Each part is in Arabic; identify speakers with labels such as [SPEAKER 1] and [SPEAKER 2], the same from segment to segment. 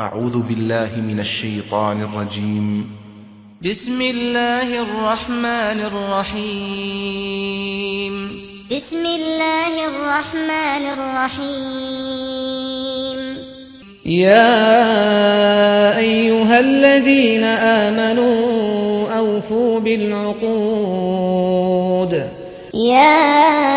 [SPEAKER 1] أعوذ بالله من الشيطان الرجيم.
[SPEAKER 2] بسم الله الرحمن الرحيم.
[SPEAKER 3] بسم الله الرحمن الرحيم.
[SPEAKER 4] يا أيها الذين آمنوا أوفوا بالعقود.
[SPEAKER 3] يا أيها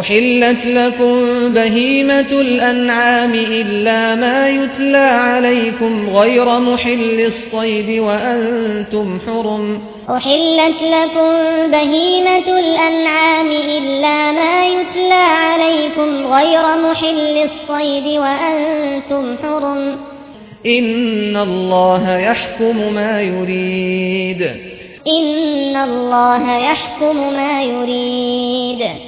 [SPEAKER 4] أحلت لكم بهيمة الأنعام إلا ما يتلى عليكم غير محل الصيد وأنتم حرم
[SPEAKER 3] أحلت لكم بهيمة الأنعام إلا ما يتلى عليكم غير محل الصيد وأنتم حرم
[SPEAKER 4] إن الله يحكم ما يريد
[SPEAKER 3] إن الله يحكم ما يريد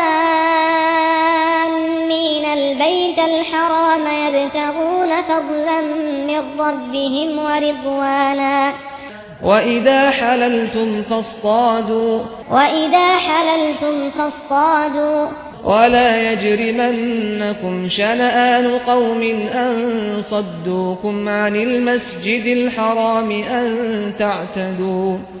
[SPEAKER 3] داخلين البيت الحرام يبتغون فضلا من ربهم ورضوانا.
[SPEAKER 4] وَإِذَا حَلَلْتُمْ فَاصْطَادُوا.
[SPEAKER 3] وَإِذَا حَلَلْتُمْ فَاصْطَادُوا.
[SPEAKER 4] وَلَا يَجْرِمَنَّكُمْ شَنَآنُ قَوْمٍ أَن صَدُّوكُمْ عَنِ الْمَسْجِدِ الْحَرَامِ أَن تَعْتَدُوا.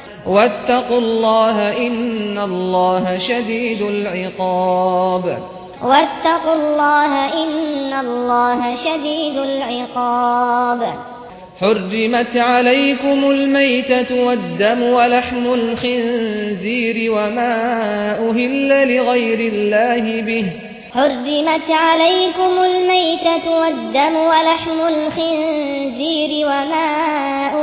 [SPEAKER 4] واتقوا الله إن الله شديد العقاب.
[SPEAKER 3] واتقوا الله إن الله شديد العقاب.
[SPEAKER 4] حرمت عليكم الميتة والدم ولحم الخنزير وما أهل لغير الله به.
[SPEAKER 3] حرمت عليكم الميتة والدم ولحم الخنزير وما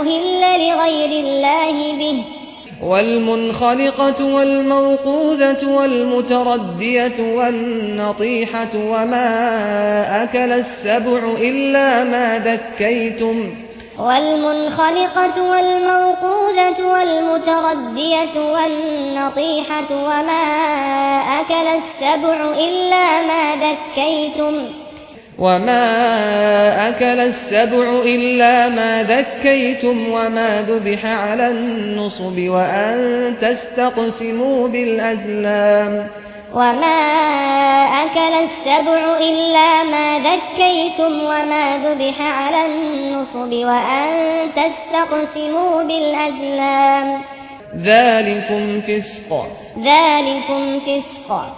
[SPEAKER 3] أهل لغير الله به.
[SPEAKER 4] والمنخلقة والموقوذة والمتردية والنطيحة وما أكل السبع إلا ما ذكيتم
[SPEAKER 3] والمنخلقة والموقوذة والمتردية والنطيحة وما أكل السبع إلا ما ذكيتم
[SPEAKER 4] وما أكل السبع إلا ما ذكيتم وما ذبح على النصب وأن تستقسموا بالأزلام
[SPEAKER 3] وما أكل السبع إلا ما ذكيتم وما ذبح على النصب وأن تستقسموا بالأزلام
[SPEAKER 4] ذلكم فسق
[SPEAKER 3] ذلكم فسق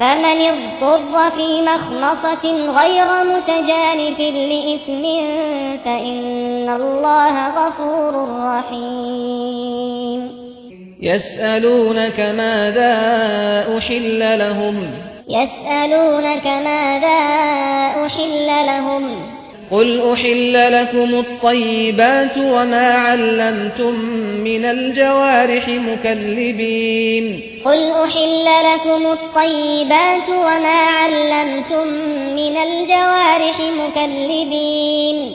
[SPEAKER 3] فمن اضطر في مخمصة غير متجانف لإثم فإن الله غفور رحيم.
[SPEAKER 4] يسألونك ماذا أحل لهم؟
[SPEAKER 3] يسألونك ماذا أحل لهم؟
[SPEAKER 4] قل أحل لكم الطيبات وما علمتم من الجوارح مكلبين
[SPEAKER 3] قل أحل لكم الطيبات وما علمتم من الجوارح مكلبين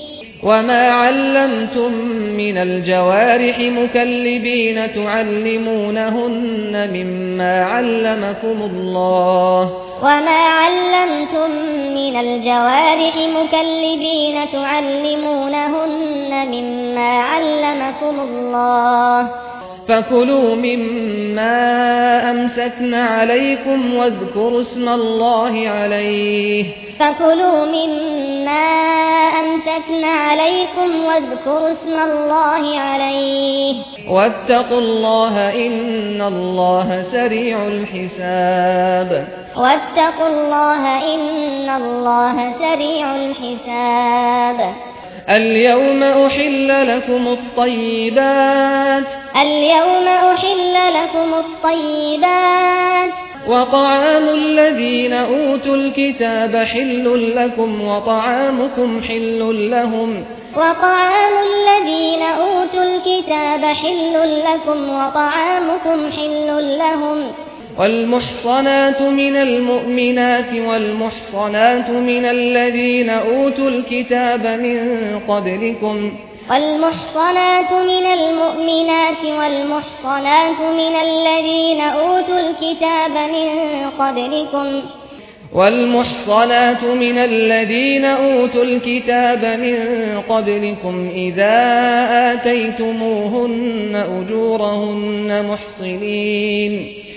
[SPEAKER 4] وما علمتم من الجوارح مكلبين تعلمونهن مما علمكم الله
[SPEAKER 3] وما علمتم من الجوارح مكلبين تعلمونهن مما علمكم الله
[SPEAKER 4] فكلوا مما أمسكنا عليكم واذكروا اسم الله عليه
[SPEAKER 3] فكلوا مما أمسكنا عليكم واذكروا اسم الله عليه
[SPEAKER 4] واتقوا الله إن الله سريع الحساب
[SPEAKER 3] واتقوا الله إن الله سريع الحساب
[SPEAKER 4] اليوم أحل لكم الطيبات.
[SPEAKER 3] اليوم أحل لكم الطيبات.
[SPEAKER 4] وطعام الذين أوتوا الكتاب حل لكم وطعامكم حل لهم.
[SPEAKER 3] وطعام الذين أوتوا الكتاب حل لكم وطعامكم حل لهم.
[SPEAKER 4] والمحصنات من المؤمنات والمحصنات من الذين أوتوا الكتاب من قبلكم
[SPEAKER 3] والمحصنات من المؤمنات والمحصنات من الذين أوتوا الكتاب من قبلكم
[SPEAKER 4] والمحصنات من الذين أوتوا الكتاب من قبلكم إذا آتيتموهن أجورهن محصنين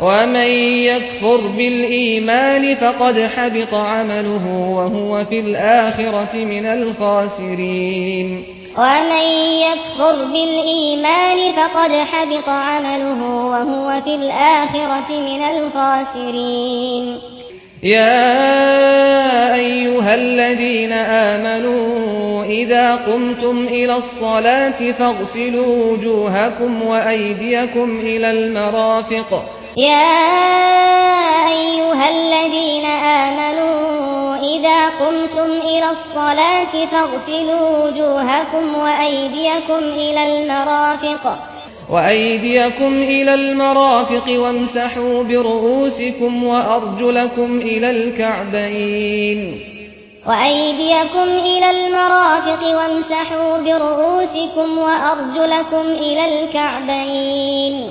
[SPEAKER 4] ومن يكفر بالإيمان فقد حبط عمله وهو في الآخرة من الخاسرين
[SPEAKER 3] ومن يكفر بالإيمان فقد حبط عمله وهو في الآخرة من الخاسرين
[SPEAKER 4] يا أيها الذين آمنوا إذا قمتم إلى الصلاة فاغسلوا وجوهكم وأيديكم إلى المرافق وإذا قمتم إلى الصلاة فاغسلوا وجوهكم وأيديكم إلى المرافق
[SPEAKER 3] يا أيها الذين آمنوا إذا قمتم إلى الصلاة فاغسلوا وجوهكم وأيديكم إلى المرافق.
[SPEAKER 4] وأيديكم إلى المرافق وامسحوا برؤوسكم وأرجلكم إلى الكعبين.
[SPEAKER 3] وأيديكم إلى المرافق وامسحوا برؤوسكم وأرجلكم إلى الكعبين.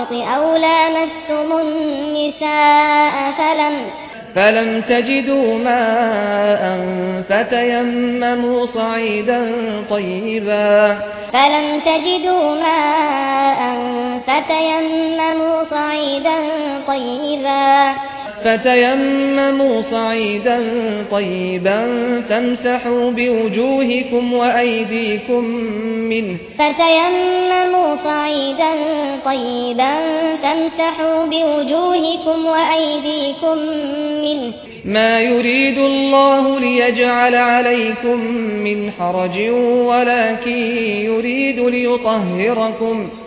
[SPEAKER 3] المحيط أو لامستم النساء فلم
[SPEAKER 4] فلم تجدوا ماء فتيمموا صعيدا طيبا.
[SPEAKER 3] فلم تجدوا ماء فتيمموا صعيدا طيبا.
[SPEAKER 4] فتيمموا صعيدا طيبا فامسحوا بوجوهكم وأيديكم منه.
[SPEAKER 3] فتيمموا صعيدا طيبا تمسحوا بوجوهكم وأيديكم منه.
[SPEAKER 4] ما يريد الله ليجعل عليكم من حرج ولكن يريد ليطهركم.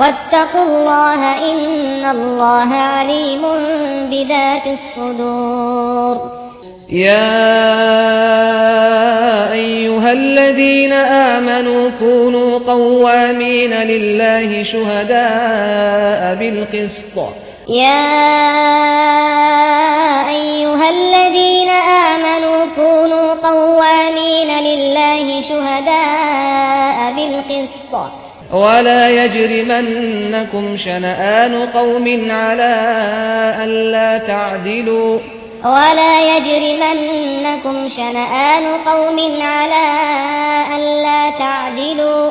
[SPEAKER 3] واتقوا الله إن الله عليم بذات الصدور.
[SPEAKER 4] يا أيها الذين آمنوا كونوا قوامين لله شهداء بالقسط.
[SPEAKER 3] يا أيها الذين آمنوا كونوا قوامين لله شهداء بالقسط.
[SPEAKER 4] ولا يجرمنكم شنآن قوم على ألا تعدلوا
[SPEAKER 3] ولا يجرمنكم شنآن قوم على ألا تعدلوا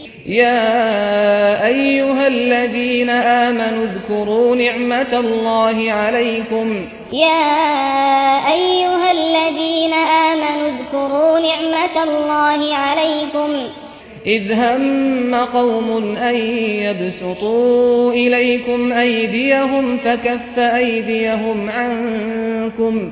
[SPEAKER 4] يا أيها الذين آمنوا اذكروا نعمة الله عليكم.
[SPEAKER 3] يا أيها الذين آمنوا اذكروا نعمة الله عليكم.
[SPEAKER 4] إذ هم قوم أن يبسطوا إليكم أيديهم فكف أيديهم عنكم.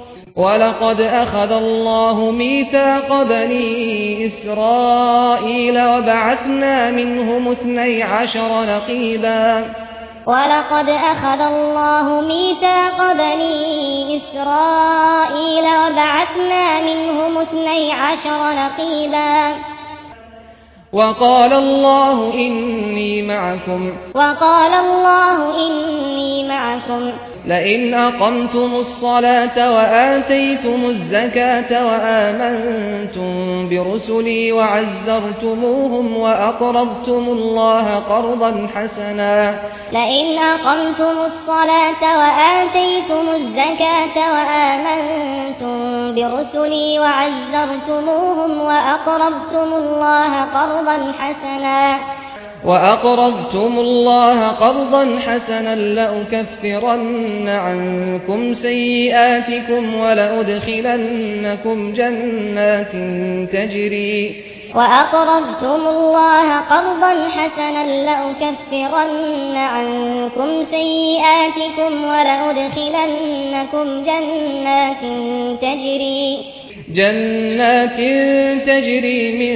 [SPEAKER 4] ولقد أخذ الله ميثاق بني إسرائيل وبعثنا منهم اثني عشر نقيبا
[SPEAKER 3] ولقد أخذ الله ميثاق بني إسرائيل وبعثنا منهم اثني عشر نقيبا
[SPEAKER 4] وقال الله إني معكم
[SPEAKER 3] وقال الله إني معكم
[SPEAKER 4] لئن أقمتم الصلاة وآتيتم الزكاة وآمنتم برسلي وعزرتموهم وأقرضتم الله قرضا حسنا.
[SPEAKER 3] لئن أقمتم الصلاة وآتيتم الزكاة وآمنتم برسلي وعزرتموهم وأقرضتم الله قرضا حسنا.
[SPEAKER 4] وأقرضتم الله قرضا حسنا لأكفرن عنكم سيئاتكم ولأدخلنكم جنات تجري
[SPEAKER 3] وأقرضتم الله قرضا حسنا لأكفرن عنكم سيئاتكم ولأدخلنكم جنات تجري
[SPEAKER 4] جنات تجري من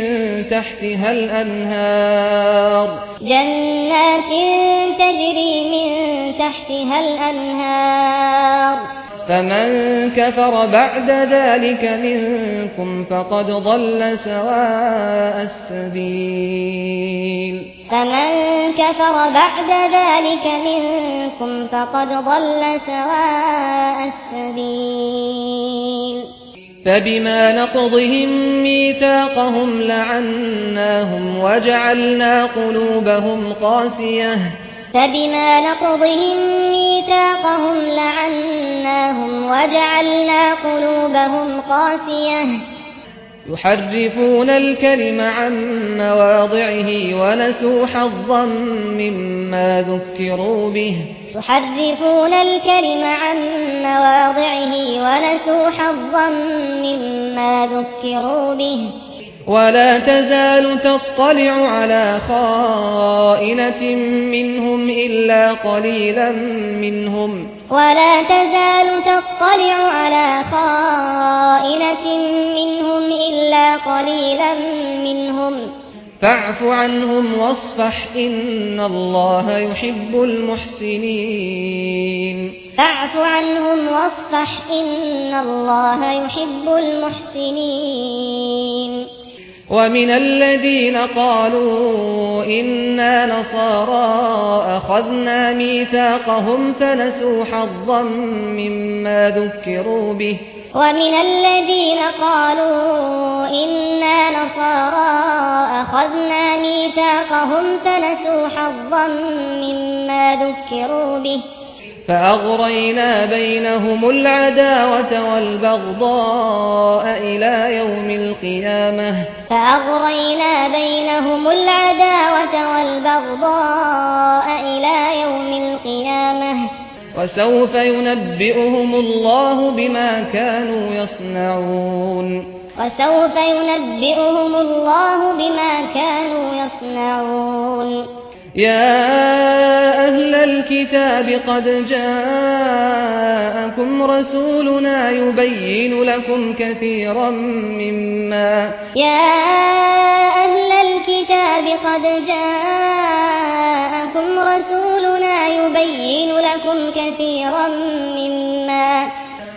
[SPEAKER 4] تحتها الأنهار
[SPEAKER 3] جنات تجري من تحتها الأنهار
[SPEAKER 4] فمن كفر بعد ذلك منكم فقد ضل سواء السبيل
[SPEAKER 3] فمن كفر بعد ذلك منكم فقد ضل سواء السبيل
[SPEAKER 4] فبما نقضهم ميثاقهم لعناهم وجعلنا قلوبهم قاسية.
[SPEAKER 3] فبما نقضهم ميثاقهم لعناهم وجعلنا قلوبهم قاسية.
[SPEAKER 4] يحرفون الكلم عن مواضعه ونسوا حظا مما ذكروا به.
[SPEAKER 3] يحرفون الكلم عن مواضعه ونسوا حظا مما ذكروا به.
[SPEAKER 4] ولا تزال تطلع على خائنة منهم إلا قليلا منهم.
[SPEAKER 3] ولا تزال تطلع على خائنة منهم إلا قليلا منهم.
[SPEAKER 4] فاعف عنهم واصفح إن الله يحب المحسنين.
[SPEAKER 3] فاعف عنهم واصفح إن الله يحب المحسنين.
[SPEAKER 4] ومن الذين قالوا إنا نصارى أخذنا ميثاقهم فنسوا حظا مما ذكروا به.
[SPEAKER 3] ومن الذين قالوا إنا نصارى أخذنا ميثاقهم فنسوا حظا مما ذكروا به.
[SPEAKER 4] فأغرينا بينهم العداوة والبغضاء إلى يوم القيامة.
[SPEAKER 3] فأغرينا بينهم العداوة والبغضاء إلى يوم القيامة.
[SPEAKER 4] وسوف ينبئهم الله بما كانوا يصنعون.
[SPEAKER 3] وسوف ينبئهم الله بما كانوا يصنعون.
[SPEAKER 4] يا أهل الكتاب قد جاءكم رسولنا يبين لكم كثيرا مما
[SPEAKER 3] يا أهل الكتاب قد جاءكم رسولنا يبين لكم كثيرا مما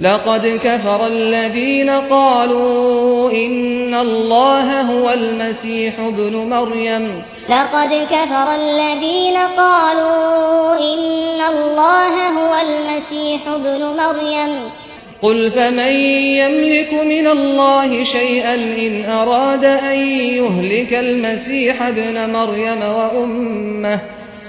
[SPEAKER 4] لقد كفر الذين قالوا إن الله هو المسيح ابن مريم.
[SPEAKER 3] لقد كفر الذين قالوا إن الله هو المسيح ابن مريم.
[SPEAKER 4] قل فمن يملك من الله شيئا إن أراد أن يهلك المسيح ابن مريم وأمه؟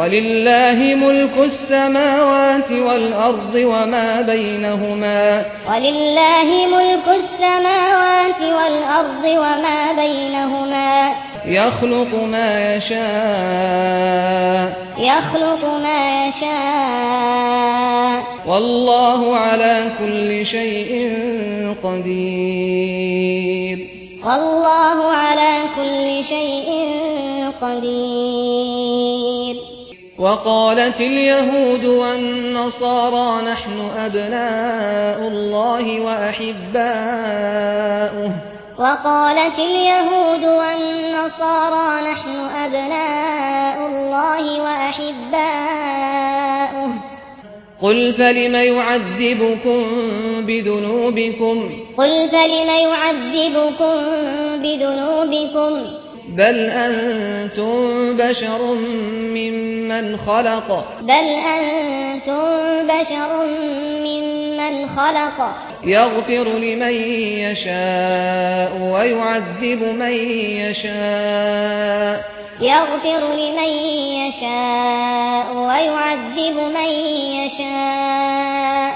[SPEAKER 4] ولله ملك السماوات والأرض وما بينهما
[SPEAKER 3] ولله ملك السماوات والأرض وما بينهما
[SPEAKER 4] يخلق ما يشاء
[SPEAKER 3] يخلق ما يشاء
[SPEAKER 4] والله على كل شيء قدير
[SPEAKER 3] والله على كل شيء قدير
[SPEAKER 4] وقالت اليهود والنصارى نحن أبناء الله وأحباؤه.
[SPEAKER 3] وقالت اليهود والنصارى نحن أبناء الله وأحباؤه.
[SPEAKER 4] قل فلم يعذبكم بذنوبكم؟
[SPEAKER 3] قل فلم يعذبكم بذنوبكم؟
[SPEAKER 4] بل أنتم بشر ممن خلق.
[SPEAKER 3] بل أنتم بشر ممن خلق.
[SPEAKER 4] يغفر لمن يشاء ويعذب من يشاء
[SPEAKER 3] يغفر لمن يشاء ويعذب من يشاء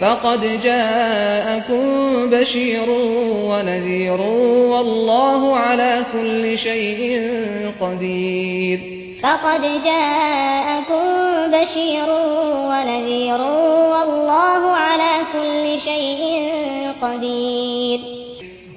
[SPEAKER 4] فقد جاءكم بشير ونذير والله على كل شيء قدير
[SPEAKER 3] فقد جاءكم بشير ونذير والله على كل شيء قدير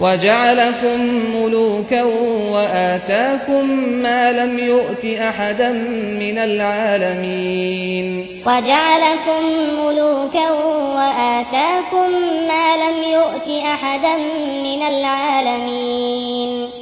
[SPEAKER 4] وجعلكم ملوكا وآتاكم ما لم يؤت أحدا من العالمين.
[SPEAKER 3] وجعلكم ملوكا وآتاكم ما لم يؤت أحدا من العالمين.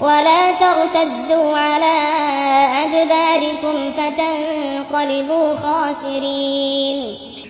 [SPEAKER 3] ولا ترتدوا على أدباركم فتنقلبوا خاسرين.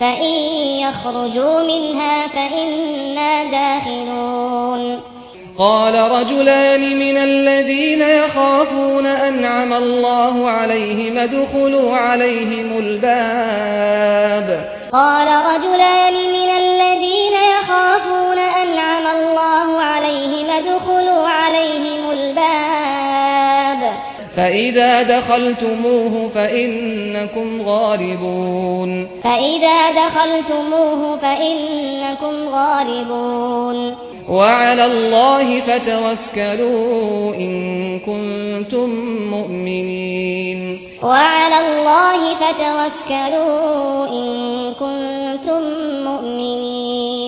[SPEAKER 3] فإن يخرجوا منها فإنا داخلون
[SPEAKER 4] قال رجلان من الذين يخافون أنعم الله عليهم ادخلوا عليهم الباب
[SPEAKER 3] قال رجلان من الذين يخافون أنعم الله عليهم ادخلوا عليهم الباب
[SPEAKER 4] فإذا دخلتموه فإنكم غالبون
[SPEAKER 3] فإذا دخلتموه فإنكم غالبون
[SPEAKER 4] وعلى الله فتوكلوا إن كنتم مؤمنين
[SPEAKER 3] وعلى الله فتوكلوا إن كنتم مؤمنين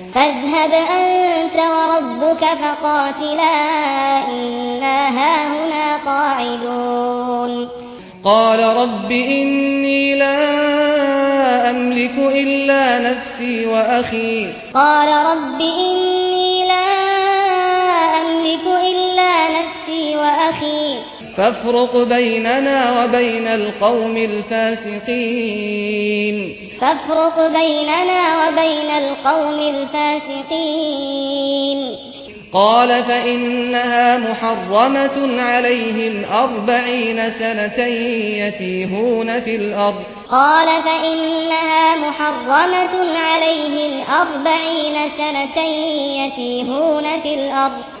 [SPEAKER 3] فاذهب أنت وربك فقاتلا إنا هاهنا قاعدون.
[SPEAKER 4] قال رب إني لا أملك إلا نفسي وأخي.
[SPEAKER 3] قال رب إني لا أملك إلا نفسي وأخي.
[SPEAKER 4] فافرق بيننا وبين القوم الفاسقين.
[SPEAKER 3] فافرق بيننا وبين القوم الفاسقين.
[SPEAKER 4] قال فإنها محرمة عليهم أربعين سنة يتيهون في الأرض.
[SPEAKER 3] قال فإنها محرمة عليهم أربعين سنة يتيهون في الأرض.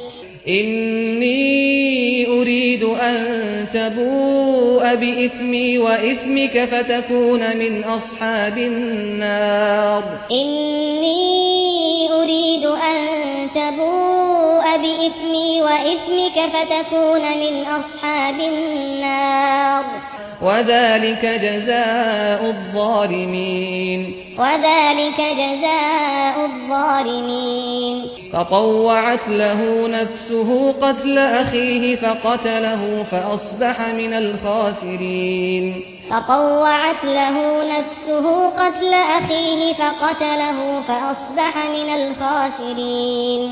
[SPEAKER 4] إني أريد أن تبوء بإثمي وإثمك فتكون من أصحاب النار.
[SPEAKER 3] إني أريد أن تبوء بإثمي وإثمك فتكون من أصحاب النار.
[SPEAKER 4] وذلك جزاء الظالمين.
[SPEAKER 3] وذلك جزاء الظالمين.
[SPEAKER 4] فطوعت له نفسه قتل أخيه فقتله فأصبح من الخاسرين.
[SPEAKER 3] فطوعت له نفسه قتل أخيه فقتله فأصبح من الخاسرين.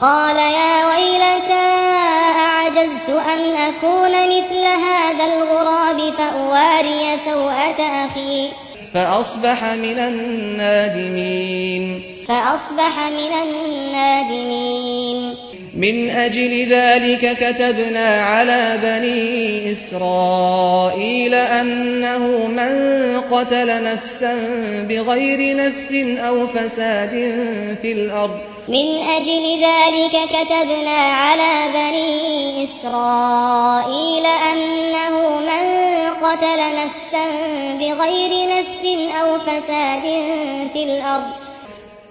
[SPEAKER 3] قال يا ويلتا أعجزت أن أكون مثل هذا الغراب فأواري سوءة أخي.
[SPEAKER 4] فأصبح من النادمين.
[SPEAKER 3] فأصبح من النادمين.
[SPEAKER 4] من أجل ذلك كتبنا على بني إسرائيل أنه من قتل نفسا بغير نفس أو فساد في الأرض.
[SPEAKER 3] من أجل ذلك كتبنا على بني إسرائيل أنه من قتل نفسا بغير نفس أو فساد في الأرض.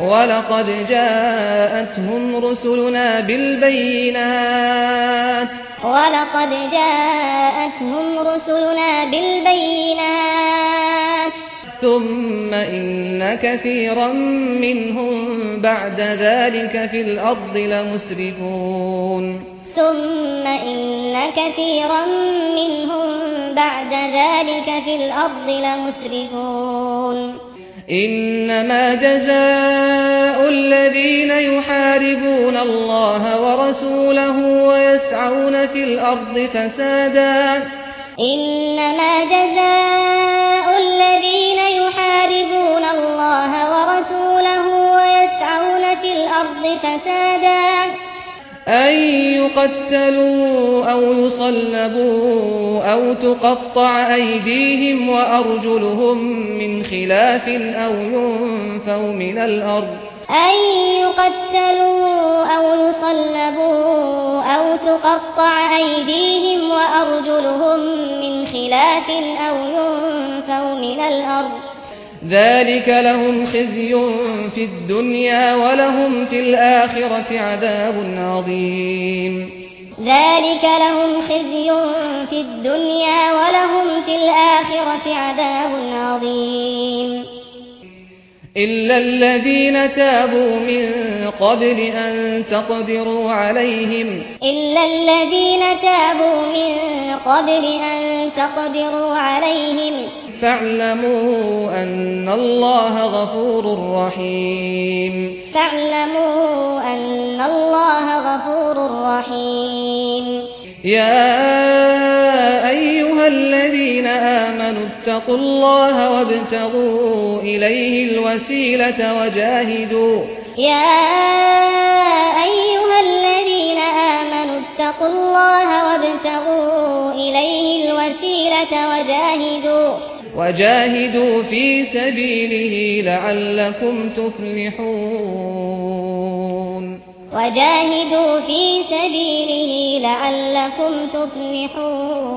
[SPEAKER 4] ولقد جاءتهم رسلنا بالبينات
[SPEAKER 3] ولقد جاءتهم رسلنا بالبينات
[SPEAKER 4] ثم ان كثيرا منهم بعد ذلك في الأرض لمسرفون
[SPEAKER 3] ثم ان كثيرا منهم بعد ذلك في الأرض لمسرفون
[SPEAKER 4] إنما جزاء الذين يحاربون الله ورسوله ويسعون في الأرض فسادا.
[SPEAKER 3] إنما جزاء الذين يحاربون الله ورسوله ويسعون في الأرض فسادا.
[SPEAKER 4] أن يقتلوا أو يصلبوا أو تقطع أيديهم وأرجلهم من خلاف أو ينفوا من الأرض.
[SPEAKER 3] أن يقتلوا أو يصلبوا أو تقطع أيديهم وأرجلهم من خلاف أو ينفوا من الأرض.
[SPEAKER 4] ذلك لهم خزي في الدنيا ولهم في الآخرة عذاب عظيم.
[SPEAKER 3] ذلك لهم خزي في الدنيا ولهم في الآخرة عذاب عظيم.
[SPEAKER 4] إلا الذين تابوا من قبل أن تقدروا عليهم.
[SPEAKER 3] إلا الذين تابوا من قبل أن تقدروا عليهم.
[SPEAKER 4] فاعلموا أن الله غفور رحيم.
[SPEAKER 3] فاعلموا أن الله غفور رحيم.
[SPEAKER 4] يا أيها الذين آمنوا اتقوا الله وابتغوا إليه الوسيلة وجاهدوا.
[SPEAKER 3] يا أيها الذين آمنوا اتقوا الله وابتغوا إليه الوسيلة وجاهدوا.
[SPEAKER 4] وجاهدوا في سبيله لعلكم تفلحون.
[SPEAKER 3] وجاهدوا في سبيله لعلكم تفلحون.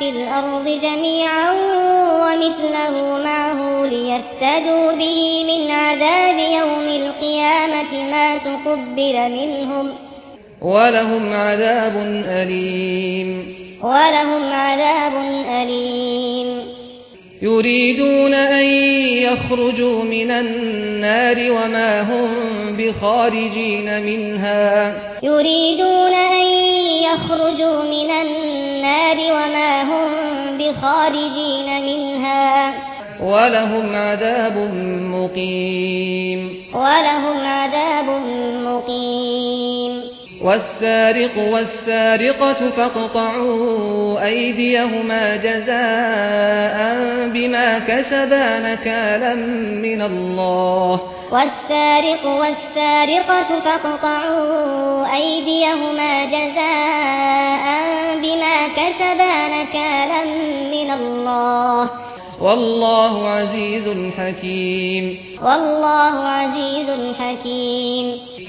[SPEAKER 3] في الأرض جميعا ومثله معه ليفتدوا به من عذاب يوم القيامة ما تقبل منهم
[SPEAKER 4] ولهم عذاب أليم.
[SPEAKER 3] ولهم عذاب أليم.
[SPEAKER 4] يريدون أن يخرجوا من النار وما هم بخارجين منها.
[SPEAKER 3] يريدون أن يخرجوا من النار وما هم بخارجين منها.
[SPEAKER 4] ولهم عذاب مقيم.
[SPEAKER 3] ولهم عذاب مقيم.
[SPEAKER 4] والسارق والسارقة فاقطعوا أيديهما جزاء بما كسبا نكالا من الله.
[SPEAKER 3] والسارق والسارقة فاقطعوا أيديهما جزاء بما كسبا نكالا من الله.
[SPEAKER 4] والله عزيز حكيم.
[SPEAKER 3] والله عزيز حكيم.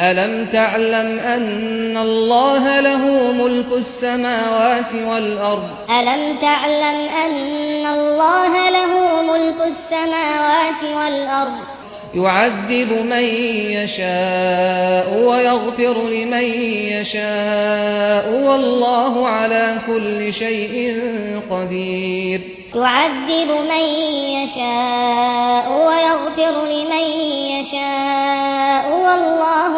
[SPEAKER 4] ألم تعلم أن الله له ملك السماوات والأرض؟
[SPEAKER 3] ألم تعلم أن الله له ملك السماوات والأرض؟
[SPEAKER 4] يعذب من يشاء ويغفر لمن يشاء والله على كل شيء قدير.
[SPEAKER 3] يعذب من يشاء ويغفر لمن يشاء والله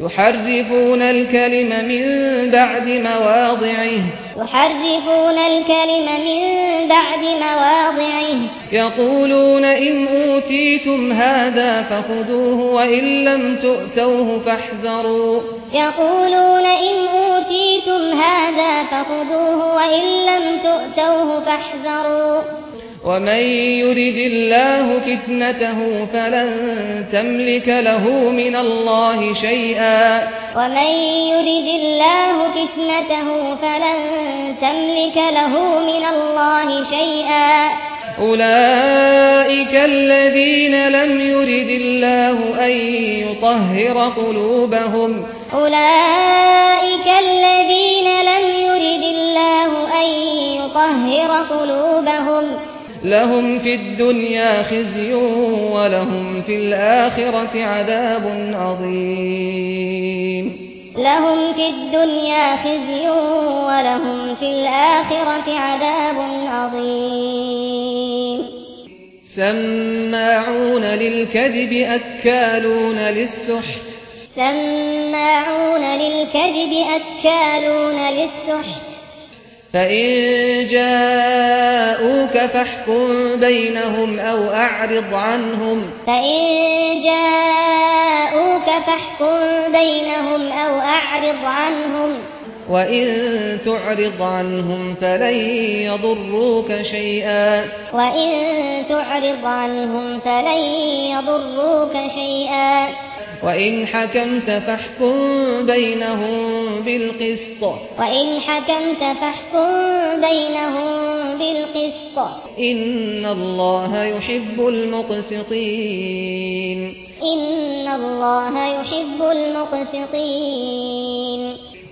[SPEAKER 4] يحرفون الكلم من بعد مواضعه.
[SPEAKER 3] يحرفون الكلم من بعد مواضعه.
[SPEAKER 4] يقولون إن أوتيتم هذا فخذوه وإن لم تؤتوه فاحذروا.
[SPEAKER 3] يقولون إن أوتيتم هذا فخذوه وإن لم تؤتوه فاحذروا.
[SPEAKER 4] ومن يرد الله فتنته فلن تملك له من الله شيئا.
[SPEAKER 3] ومن يرد الله فتنته فلن تملك له من الله شيئا.
[SPEAKER 4] اولئك الذين لم يرد الله ان يطهر قلوبهم.
[SPEAKER 3] اولئك الذين لم يرد الله ان يطهر قلوبهم.
[SPEAKER 4] لهم في الدنيا خزي ولهم في الآخرة عذاب عظيم
[SPEAKER 3] لهم في الدنيا خزي ولهم في الآخرة عذاب عظيم
[SPEAKER 4] سماعون للكذب أكالون للسحت
[SPEAKER 3] سماعون للكذب أكالون للسحت
[SPEAKER 4] فإن جاءوك فاحكم بينهم أو أعرض عنهم
[SPEAKER 3] فإن جاءوك فاحكم بينهم أو أعرض عنهم
[SPEAKER 4] وَإِن تُعْرِضْ عَنْهُمْ فَلَن يَضُرُّوكَ شَيْئًا
[SPEAKER 3] وَإِن تُعْرِضْ عَنْهُمْ فَلَن يَضُرُّوكَ شَيْئًا
[SPEAKER 4] وإن حكمت فاحكم بينهم بالقسط
[SPEAKER 3] وإن حكمت فاحكم بينهم بالقسط
[SPEAKER 4] إن الله يحب المقسطين
[SPEAKER 3] إن الله يحب المقسطين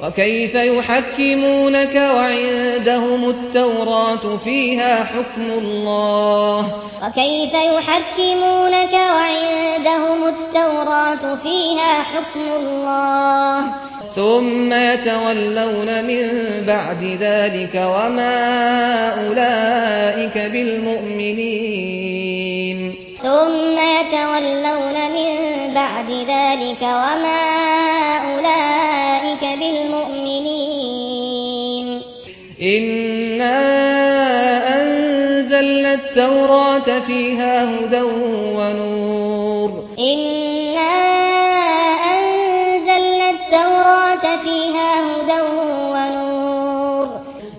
[SPEAKER 4] وكيف يحكمونك وعندهم التوراة فيها حكم الله
[SPEAKER 3] وكيف يحكمونك وعندهم التوراة فيها حكم الله
[SPEAKER 4] ثم يتولون من بعد ذلك وما أولئك بالمؤمنين
[SPEAKER 3] ثم يتولون من بعد ذلك وما أولئك بالمؤمنين.
[SPEAKER 4] إنا أنزلنا التوراة فيها هدى ونور.
[SPEAKER 3] إنا أنزلنا التوراة فيها هدى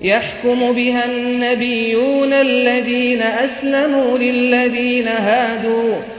[SPEAKER 4] يحكم بها النبيون الذين أسلموا للذين هادوا.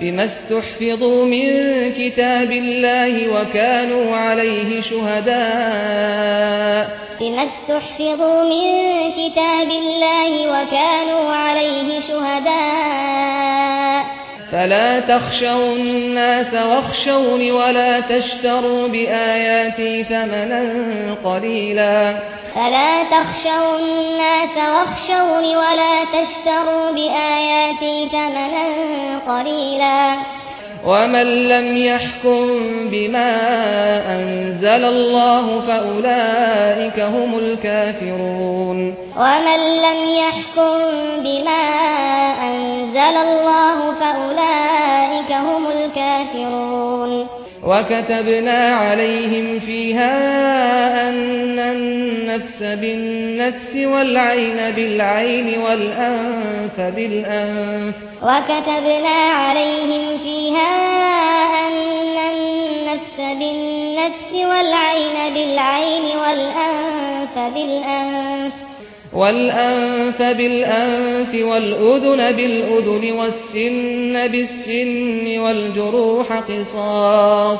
[SPEAKER 4] بما استحفظوا من كتاب الله وكانوا عليه شهداء.
[SPEAKER 3] بما استحفظوا من كتاب الله وكانوا عليه شهداء.
[SPEAKER 4] فلا تخشوا الناس واخشون ولا تشتروا بآياتي ثمنا قليلا.
[SPEAKER 3] فلا تخشوا الناس واخشون ولا تشتروا بآياتي ثمنا قليلا.
[SPEAKER 4] ومن لم يحكم بما أنزل الله فأولئك هم الكافرون
[SPEAKER 3] ومن لم يحكم بما أنزل الله فأولئك هم الكافرون
[SPEAKER 4] وكتبنا عليهم فيها أن النفس بالنفس والعين بالعين والأنف بالأنف
[SPEAKER 3] وكتبنا عليهم فيها أن النفس بالنفس والعين بالعين والأنف بالأنف
[SPEAKER 4] والأنف بالأنف والأذن بالأذن والسن بالسن والجروح قصاص.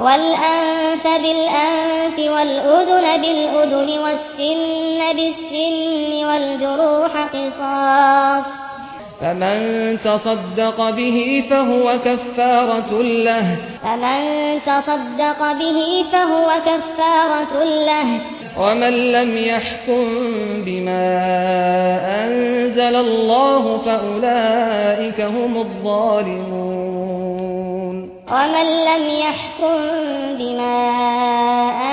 [SPEAKER 3] والأنف بالأنف والأذن بالأذن والسن بالسن والجروح قصاص.
[SPEAKER 4] فمن تصدق به فهو كفارة له.
[SPEAKER 3] فمن تصدق به فهو كفارة له.
[SPEAKER 4] ومن لم يحكم بما أنزل الله فأولئك هم الظالمون.
[SPEAKER 3] ومن لم يحكم بما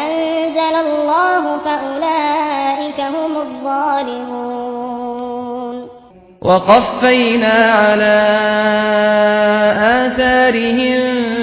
[SPEAKER 3] أنزل الله فأولئك هم الظالمون.
[SPEAKER 4] وقفينا على آثارهم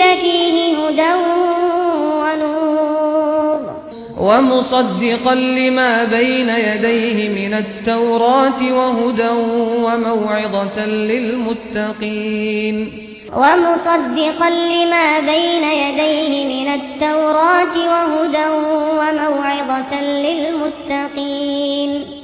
[SPEAKER 3] فِيهِ هُدًى وَنُورٌ.
[SPEAKER 4] وَمُصَدِّقًا لِّمَا بَيْنَ يَدَيْهِ مِنَ التَّوْرَاةِ وَهُدًى وَمَوْعِظَةً لِّلْمُتَّقِينَ.
[SPEAKER 3] وَمُصَدِّقًا لِّمَا بَيْنَ يَدَيْهِ مِنَ التَّوْرَاةِ وَهُدًى وَمَوْعِظَةً لِّلْمُتَّقِينَ.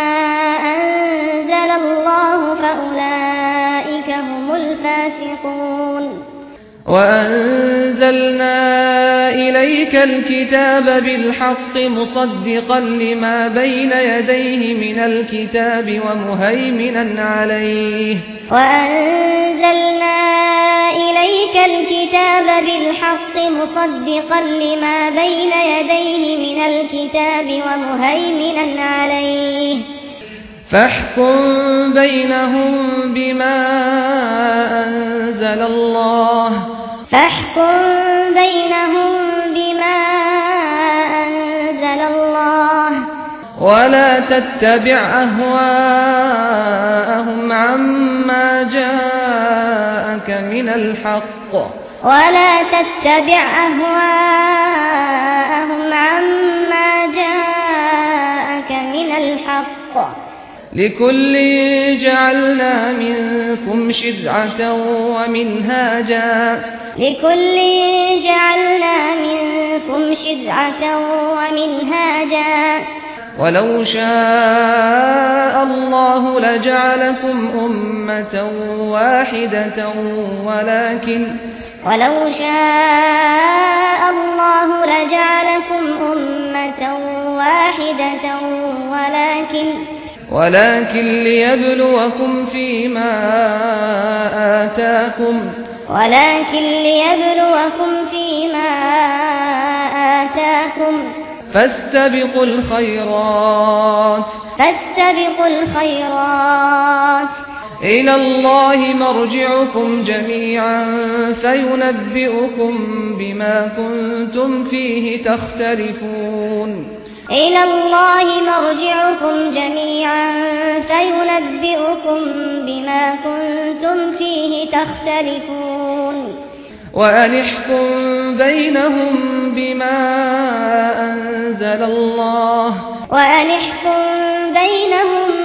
[SPEAKER 3] أنزل الله فأولئك هم الفاسقون.
[SPEAKER 4] وأنزلنا إليك الكتاب بالحق مصدقا لما بين يديه من الكتاب ومهيمنا عليه.
[SPEAKER 3] وأنزلنا إليك الكتاب بالحق مصدقا لما بين يديه من الكتاب ومهيمنا عليه.
[SPEAKER 4] فاحكم بينهم بما أنزل الله.
[SPEAKER 3] فاحكم بينهم بما أنزل الله.
[SPEAKER 4] ولا تتبع أهواءهم عما جاءك من الحق.
[SPEAKER 3] ولا تتبع أهواءهم عما جاءك من الحق.
[SPEAKER 4] لكل جعلنا منكم شرعة ومنهاجا.
[SPEAKER 3] لكل جعلنا منكم شرعة ومنهاجا.
[SPEAKER 4] ولو شاء الله لجعلكم أمة واحدة ولكن
[SPEAKER 3] ولو شاء الله لجعلكم أمة واحدة ولكن
[SPEAKER 4] ولكن ليبلوكم فيما آتاكم.
[SPEAKER 3] ولكن ليبلوكم فيما آتاكم.
[SPEAKER 4] فاستبقوا الخيرات.
[SPEAKER 3] فاستبقوا الخيرات.
[SPEAKER 4] إلى الله مرجعكم جميعا فينبئكم بما كنتم فيه تختلفون.
[SPEAKER 3] إلى الله مرجعكم جميعا فينبئكم بما كنتم فيه تختلفون
[SPEAKER 4] وأنحكم بينهم بما أنزل الله
[SPEAKER 3] وأنحكم بينهم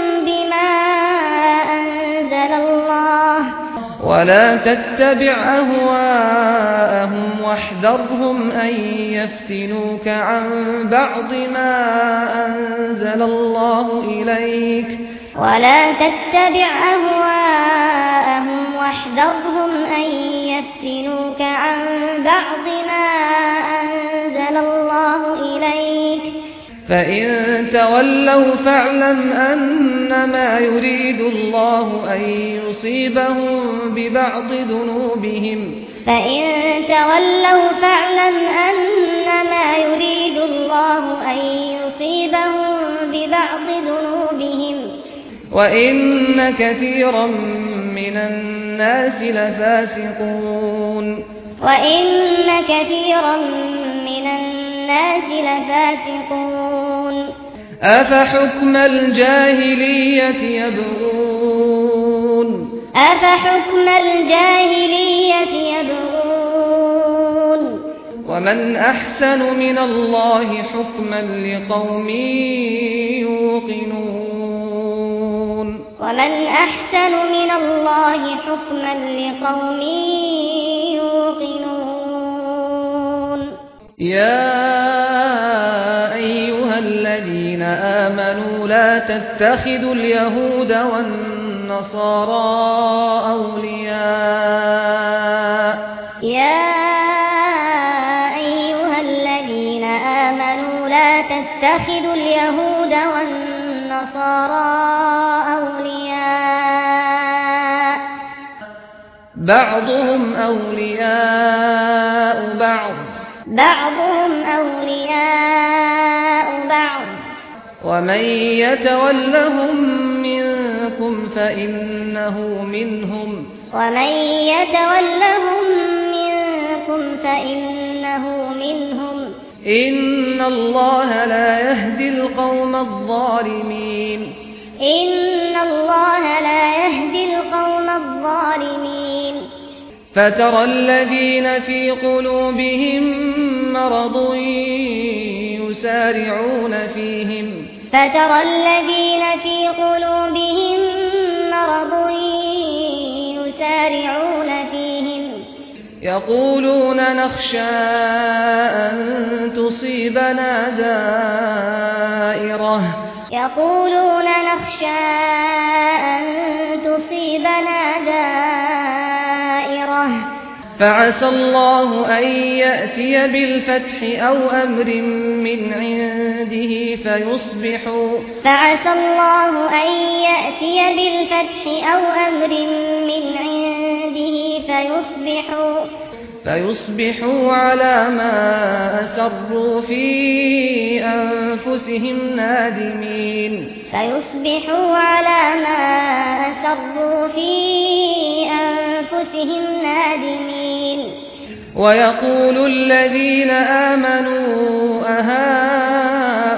[SPEAKER 4] ولا تتبع أهواءهم واحذرهم أن يفتنوك عن بعض ما أنزل الله إليك.
[SPEAKER 3] ولا تتبع أهواءهم واحذرهم أن يفتنوك عن بعض ما أنزل الله إليك.
[SPEAKER 4] فإن تولوا فاعلم أنما يريد الله أن يصيبهم ببعض ذنوبهم
[SPEAKER 3] فإن تولوا فاعلم أنما يريد الله أن يصيبهم ببعض ذنوبهم
[SPEAKER 4] وإن كثيرا من الناس لفاسقون
[SPEAKER 3] وإن كثيرا من الناس الناس لفاسقون.
[SPEAKER 4] أفحكم الجاهلية يبغون؟
[SPEAKER 3] أفحكم الجاهلية يبغون.
[SPEAKER 4] ومن أحسن من الله حكما لقوم يوقنون.
[SPEAKER 3] ومن أحسن من الله حكما لقوم يوقنون.
[SPEAKER 4] يا أيها الذين آمنوا لا تتخذوا اليهود والنصارى أولياء.
[SPEAKER 3] يا أيها الذين آمنوا لا تتخذوا اليهود والنصارى أولياء.
[SPEAKER 4] بعضهم أولياء بعض.
[SPEAKER 3] بعضهم أولياء بعض.
[SPEAKER 4] ومن يتولهم منكم فإنه منهم
[SPEAKER 3] ومن يتولهم منكم فإنه منهم.
[SPEAKER 4] إن الله لا يهدي القوم الظالمين.
[SPEAKER 3] إن الله لا يهدي القوم الظالمين.
[SPEAKER 4] فترى الذين في قلوبهم مرض يسارعون فيهم.
[SPEAKER 3] فترى الذين في قلوبهم مرض يسارعون فيهم.
[SPEAKER 4] يقولون نخشى أن تصيبنا دائرة.
[SPEAKER 3] يقولون نخشى أن تصيبنا
[SPEAKER 4] فعسى الله أن يأتي بالفتح أو أمر من عنده فيصبحوا.
[SPEAKER 3] فعسى الله أن يأتي بالفتح أو أمر من عنده فيصبحوا.
[SPEAKER 4] فيصبحوا على ما أسروا في أنفسهم نادمين.
[SPEAKER 3] فيصبحوا على ما أسروا في أنفسهم أنفسهم نادمين.
[SPEAKER 4] ويقول الذين آمنوا أهؤلاء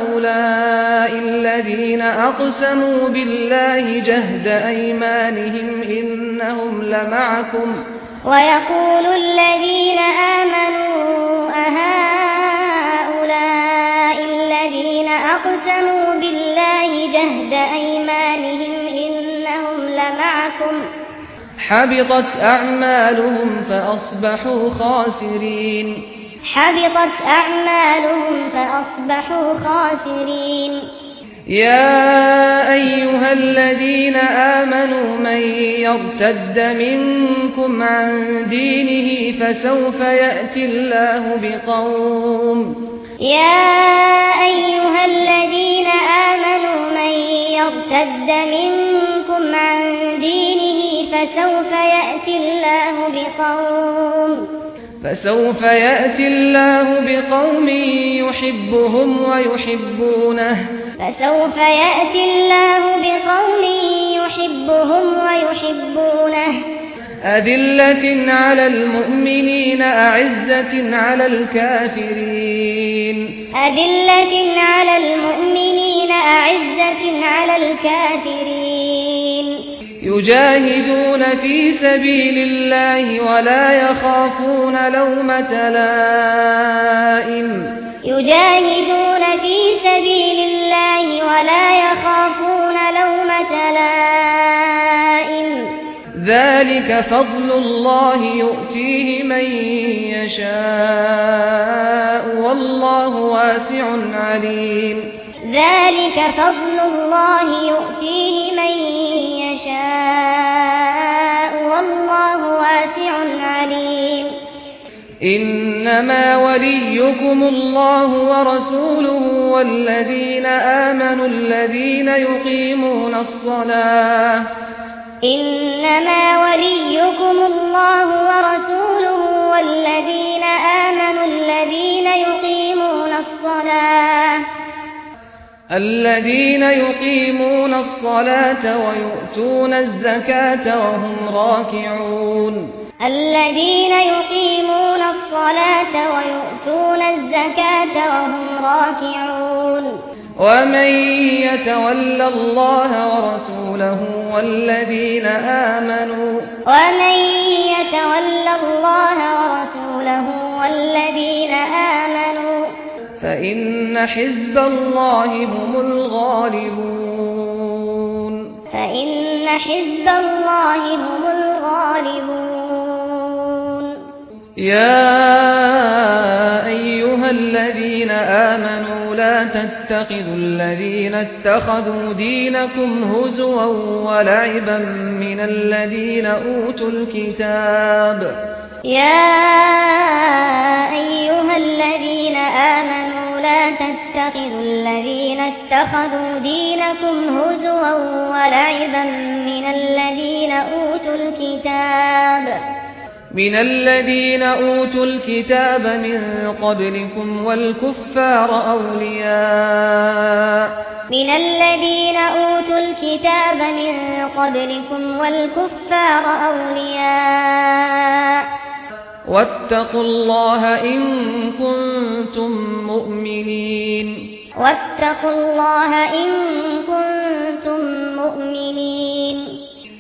[SPEAKER 4] الذين أقسموا بالله جهد أيمانهم إنهم لمعكم.
[SPEAKER 3] ويقول الذين آمنوا أهؤلاء الذين أقسموا بالله جهد أيمانهم إنهم لمعكم.
[SPEAKER 4] حبطت أعمالهم فأصبحوا خاسرين.
[SPEAKER 3] حبطت أعمالهم فأصبحوا خاسرين.
[SPEAKER 4] يا أيها الذين آمنوا من يرتد منكم عن دينه فسوف يأتي الله بقوم.
[SPEAKER 3] يا أيها الذين آمنوا من يرتد منكم عن دينه فسوف يأتي الله بقوم
[SPEAKER 4] فسوف يأتي الله بقوم يحبهم ويحبونه.
[SPEAKER 3] فسوف يأتي الله بقوم يحبهم ويحبونه.
[SPEAKER 4] أذلة على المؤمنين أعزة على الكافرين.
[SPEAKER 3] أذلة على المؤمنين أعزة على الكافرين.
[SPEAKER 4] يجاهدون في سبيل الله ولا يخافون لومة لائم.
[SPEAKER 3] يجاهدون في سبيل الله ولا يخافون لومة لائم.
[SPEAKER 4] ذلك فضل الله يؤتيه من يشاء والله واسع عليم.
[SPEAKER 3] ذلك فضل الله يؤتيه من يشاء والله واسع عليم.
[SPEAKER 4] إنما وليكم الله ورسوله والذين آمنوا الذين يقيمون الصلاة
[SPEAKER 3] إنما وليكم الله ورسوله والذين آمنوا الذين يقيمون الصلاة
[SPEAKER 4] الذين يقيمون الصلاة ويؤتون الزكاة وهم راكعون.
[SPEAKER 3] الذين يقيمون الصلاة ويؤتون الزكاة وهم راكعون.
[SPEAKER 4] ومن يتول الله ورسوله والذين آمنوا
[SPEAKER 3] ومن يتول الله ورسوله والذين آمنوا
[SPEAKER 4] فإن حزب الله هم الغالبون
[SPEAKER 3] فإن حزب الله هم الغالبون
[SPEAKER 4] يا الذين آمنوا لا تتخذوا الذين اتخذوا دينكم هزوا ولعبا من الذين أوتوا الكتاب
[SPEAKER 3] يا أيها الذين آمنوا لا تتخذوا الذين اتخذوا دينكم هزوا ولعبا من الذين أوتوا الكتاب
[SPEAKER 4] من الذين أوتوا الكتاب من قبلكم والكفار أولياء.
[SPEAKER 3] من الذين أوتوا الكتاب من قبلكم والكفار أولياء.
[SPEAKER 4] واتقوا الله إن كنتم مؤمنين.
[SPEAKER 3] واتقوا الله إن كنتم مؤمنين.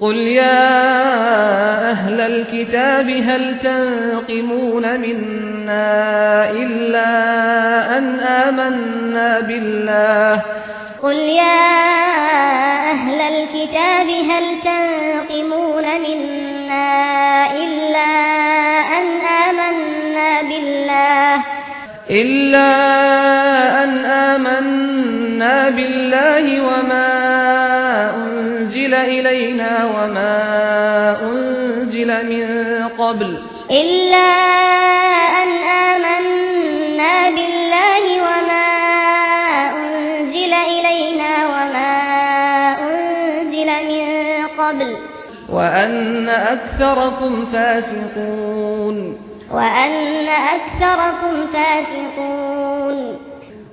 [SPEAKER 4] قل يا أهل الكتاب هل تنقمون منا إلا أن آمنا بالله
[SPEAKER 3] قل يا أهل الكتاب هل تنقمون منا إلا أن آمنا بالله
[SPEAKER 4] إلا أن آمنا آمنا بالله وما أنزل إلينا وما أنزل من قبل
[SPEAKER 3] إلا أن آمنا بالله وما أنزل إلينا وما أنزل من قبل
[SPEAKER 4] وأن أكثركم فاسقون
[SPEAKER 3] وأن أكثركم فاسقون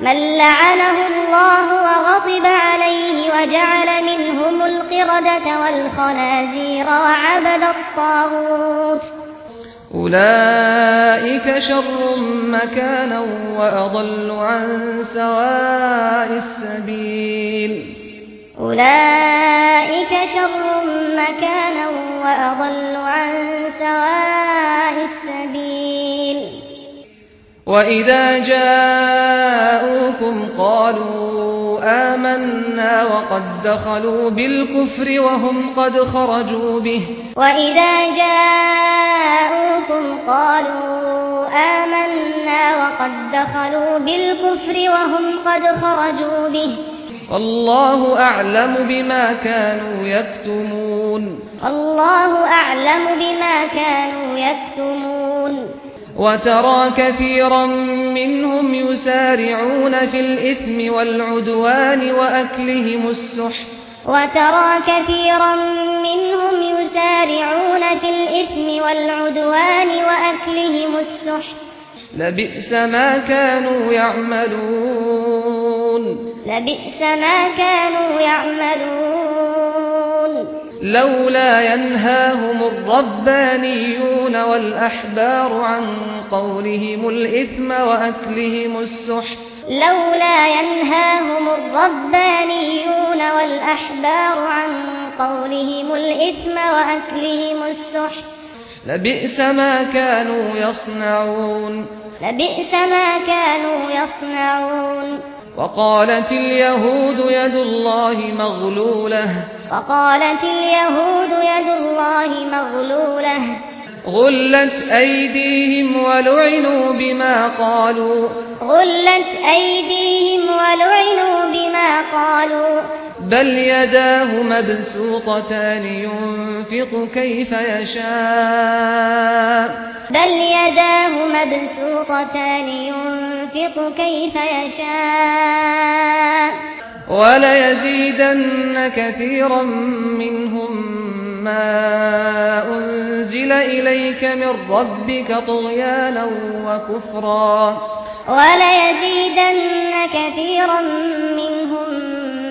[SPEAKER 3] من لعنه الله وغضب عليه وجعل منهم القردة والخنازير وعبد الطاغوت.
[SPEAKER 4] أولئك شر مكانا وأضل عن سواء السبيل.
[SPEAKER 3] أولئك شر مكانا وأضل عن سواء السبيل.
[SPEAKER 4] وَإِذَا جَاءُوكُمْ قَالُوا آمَنَّا وَقَدْ دَخَلُوا بِالْكُفْرِ وَهُمْ قَدْ خَرَجُوا بِهِ
[SPEAKER 3] وَإِذَا جَاءُوكُمْ قَالُوا آمَنَّا وَقَدْ دَخَلُوا بِالْكُفْرِ وَهُمْ قَدْ خَرَجُوا بِهِ
[SPEAKER 4] الله اعلم بما كانوا يكتمون
[SPEAKER 3] الله اعلم بما كانوا يكتمون
[SPEAKER 4] وترى كثيرا منهم يسارعون في الإثم والعدوان وأكلهم السحت
[SPEAKER 3] وترى كثيرا منهم يسارعون في الإثم والعدوان وأكلهم السحت
[SPEAKER 4] لبئس ما كانوا يعملون.
[SPEAKER 3] لبئس ما كانوا يعملون.
[SPEAKER 4] لولا ينهاهم الربانيون والأحبار عن قولهم الإثم وأكلهم السحت.
[SPEAKER 3] لولا ينهاهم الربانيون والأحبار عن قولهم الإثم وأكلهم السحت.
[SPEAKER 4] لبئس ما كانوا يصنعون.
[SPEAKER 3] لبئس ما كانوا يصنعون.
[SPEAKER 4] وقالت اليهود يد الله مغلولة.
[SPEAKER 3] وقالت اليهود يد الله مغلولة.
[SPEAKER 4] غلت أيديهم ولعنوا بما قالوا.
[SPEAKER 3] غلت أيديهم ولعنوا بما قالوا.
[SPEAKER 4] بل يداه مبسوطتان ينفق كيف يشاء
[SPEAKER 3] بل يداه مبسوطتان ينفق كيف يشاء
[SPEAKER 4] ولا يزيدن كثيرا منهم ما انزل اليك من ربك طغيانا وكفرا
[SPEAKER 3] ولا يزيدن كثيرا منهم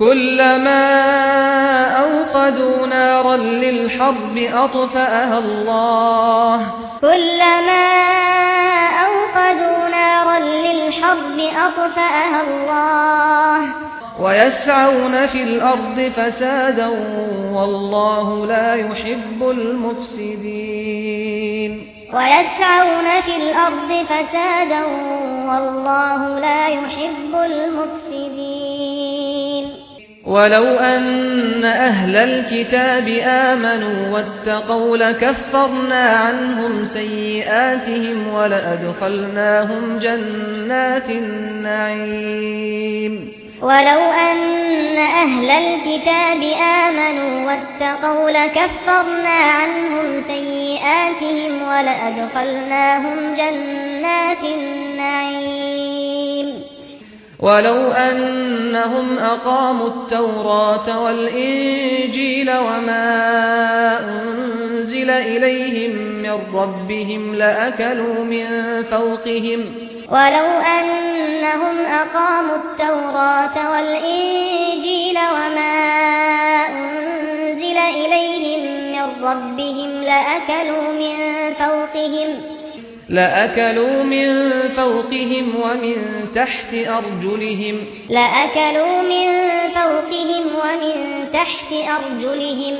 [SPEAKER 4] كلما أوقدوا نارا للحرب أطفأها الله.
[SPEAKER 3] كلما أوقدوا نارا للحرب أطفأها الله.
[SPEAKER 4] ويسعون في الأرض فسادا والله لا يحب المفسدين.
[SPEAKER 3] ويسعون في الأرض فسادا والله لا يحب المفسدين.
[SPEAKER 4] ولو أن أهل الكتاب آمنوا واتقوا لكفرنا عنهم سيئاتهم ولأدخلناهم جنات النعيم.
[SPEAKER 3] ولو أن أهل الكتاب آمنوا واتقوا لكفرنا عنهم سيئاتهم ولأدخلناهم جنات النعيم.
[SPEAKER 4] ولو أنهم أقاموا التوراة والإنجيل وما أنزل إليهم من ربهم لأكلوا من فوقهم
[SPEAKER 3] ولو أنهم أقاموا التوراة والإنجيل وما أنزل إليهم من ربهم لأكلوا من فوقهم
[SPEAKER 4] لأكلوا من فوقهم ومن تحت أرجلهم.
[SPEAKER 3] لأكلوا من فوقهم ومن تحت أرجلهم.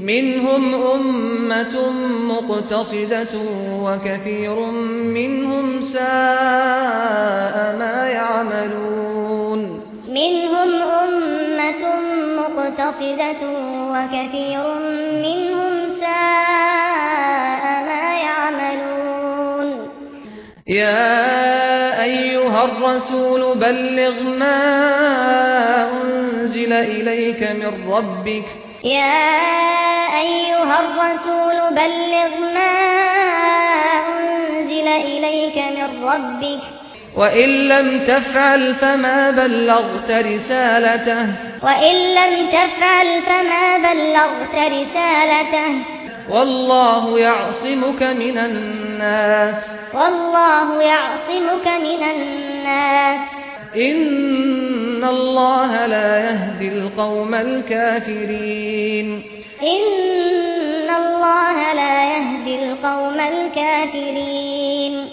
[SPEAKER 4] منهم أمة مقتصدة وكثير منهم ساء ما يعملون.
[SPEAKER 3] منهم أمة مقتصدة وكثير منهم ساء
[SPEAKER 4] يا أيها الرسول بلغ ما أنزل إليك من ربك.
[SPEAKER 3] يا أيها الرسول بلغ ما أنزل إليك من ربك.
[SPEAKER 4] وَإِن لَّمْ تَفْعَلْ فَمَا بَلَّغْتَ رِسَالَتَهُ.
[SPEAKER 3] وَإِن لَّمْ تَفْعَلْ فَمَا بَلَّغْتَ رِسَالَتَهُ.
[SPEAKER 4] والله يعصمك من الناس.
[SPEAKER 3] والله يعصمك من الناس.
[SPEAKER 4] إن الله لا يهدي القوم الكافرين.
[SPEAKER 3] إن الله لا يهدي القوم الكافرين.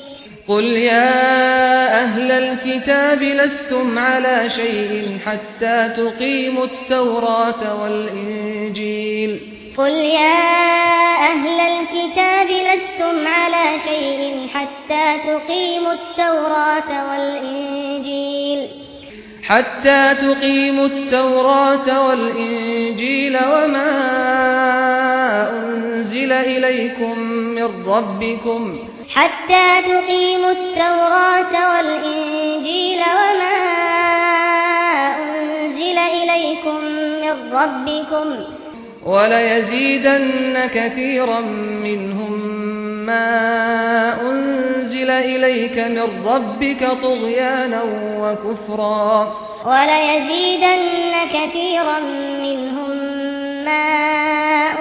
[SPEAKER 4] قل يا أهل الكتاب لستم على شيء حتى تقيموا التوراة والإنجيل.
[SPEAKER 3] قل يا أَنتُمْ عَلَى شَيْءٍ حَتَّى تُقِيمُوا التَّوْرَاةَ وَالْإِنْجِيلَ.
[SPEAKER 4] حَتَّى تُقِيمُوا التَّوْرَاةَ وَالْإِنْجِيلَ وَمَا أُنْزِلَ إِلَيْكُمْ مِنْ رَبِّكُمْ.
[SPEAKER 3] حَتَّى تُقِيمُوا التَّوْرَاةَ وَالْإِنْجِيلَ وَمَا أُنْزِلَ إِلَيْكُمْ مِنْ رَبِّكُمْ.
[SPEAKER 4] ولا وَلَيَزِيدَنَّ كَثِيرًا مِنْهُمْ ما أنزل إليك من ربك طغيانا وكفرا
[SPEAKER 3] وليزيدن كثيرا منهم ما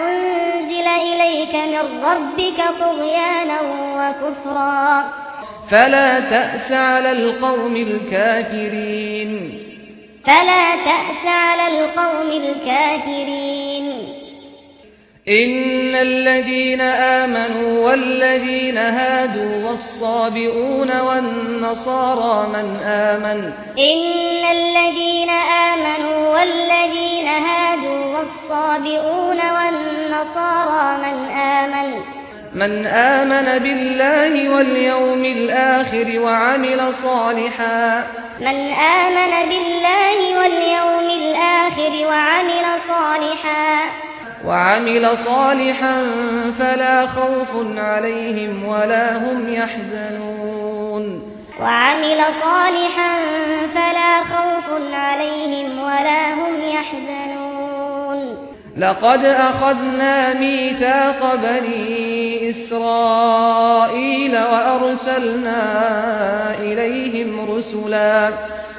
[SPEAKER 3] أنزل إليك من ربك طغيانا وكفرا
[SPEAKER 4] فلا تأس على القوم الكافرين
[SPEAKER 3] فلا تأس على القوم الكافرين
[SPEAKER 4] ان الذين امنوا والذين هادوا والصابئون والنصارى من امن
[SPEAKER 3] ان الذين امنوا والذين هادوا والصابئون والنصارى من امن
[SPEAKER 4] من امن بالله واليوم الآخر وعمل صالحا
[SPEAKER 3] من امن بالله واليوم الآخر وعمل صالحا
[SPEAKER 4] وعمل صالحا فلا خوف عليهم ولا هم يحزنون.
[SPEAKER 3] وعمل صالحا فلا خوف عليهم ولا هم يحزنون.
[SPEAKER 4] لقد أخذنا ميثاق بني إسرائيل وأرسلنا إليهم رسلا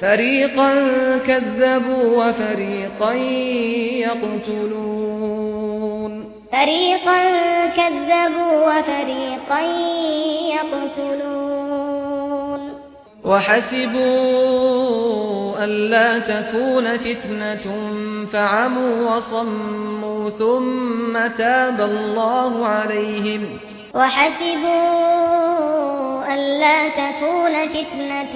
[SPEAKER 4] فريقا كذبوا وفريقا يقتلون
[SPEAKER 3] فريقا كذبوا وفريقا يقتلون
[SPEAKER 4] وحسبوا ألا تكون فتنة فعموا وصموا ثم تاب الله عليهم
[SPEAKER 3] وحسبوا ألا تكون فتنة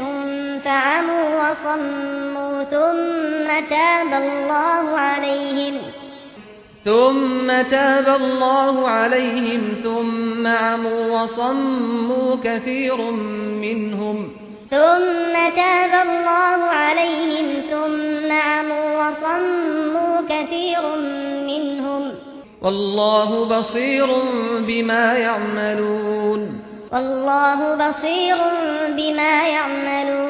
[SPEAKER 3] فعموا وصموا ثم تاب الله عليهم.
[SPEAKER 4] ثم تاب الله عليهم ثم عموا وصموا كثير منهم.
[SPEAKER 3] ثم تاب الله عليهم ثم عموا وصموا كثير منهم.
[SPEAKER 4] والله بصير بما يعملون.
[SPEAKER 3] والله بصير بما يعملون.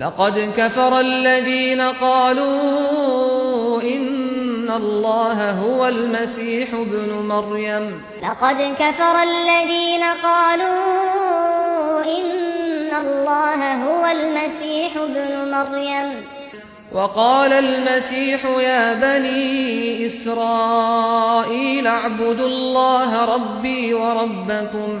[SPEAKER 4] لقد كفر الذين قالوا إن الله هو المسيح ابن مريم.
[SPEAKER 3] لقد كفر الذين قالوا إن الله هو المسيح ابن مريم.
[SPEAKER 4] وقال المسيح يا بني إسرائيل اعبدوا الله ربي وربكم.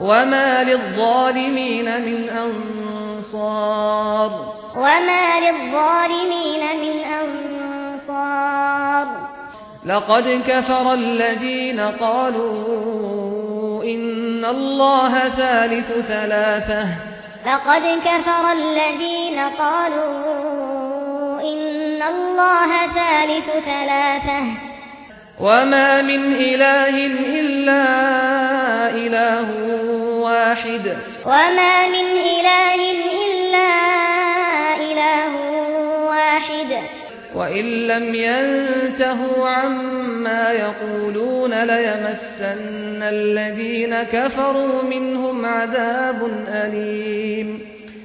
[SPEAKER 4] وما للظالمين من انصار
[SPEAKER 3] وما للظالمين من انصار
[SPEAKER 4] لقد كفر الذين قالوا ان الله ثالث ثلاثة
[SPEAKER 3] لقد كفر الذين قالوا ان الله ثالث ثلاثة
[SPEAKER 4] وما من إله إلا إله واحد
[SPEAKER 3] وما من إله إلا إله واحد
[SPEAKER 4] وإن لم ينتهوا عما يقولون ليمسن الذين كفروا منهم عذاب أليم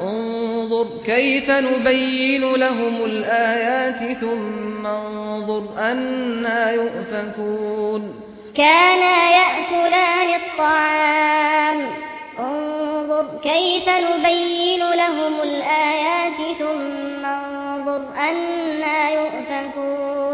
[SPEAKER 4] انظر كيف نبين لهم الآيات ثم انظر أنا يؤفكون.
[SPEAKER 3] كانا يأكلان الطعام. انظر كيف نبين لهم الآيات ثم انظر أنا يؤفكون.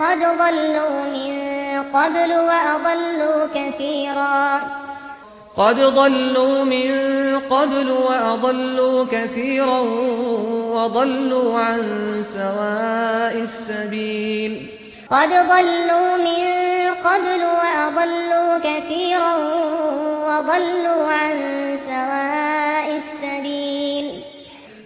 [SPEAKER 3] قد ضلوا من قبل وأضلوا كثيرا
[SPEAKER 4] قد ضلوا من قبل وأضلوا كثيرا وضلوا عن سواء السبيل
[SPEAKER 3] قد ضلوا من قبل وأضلوا كثيرا وضلوا عن سواء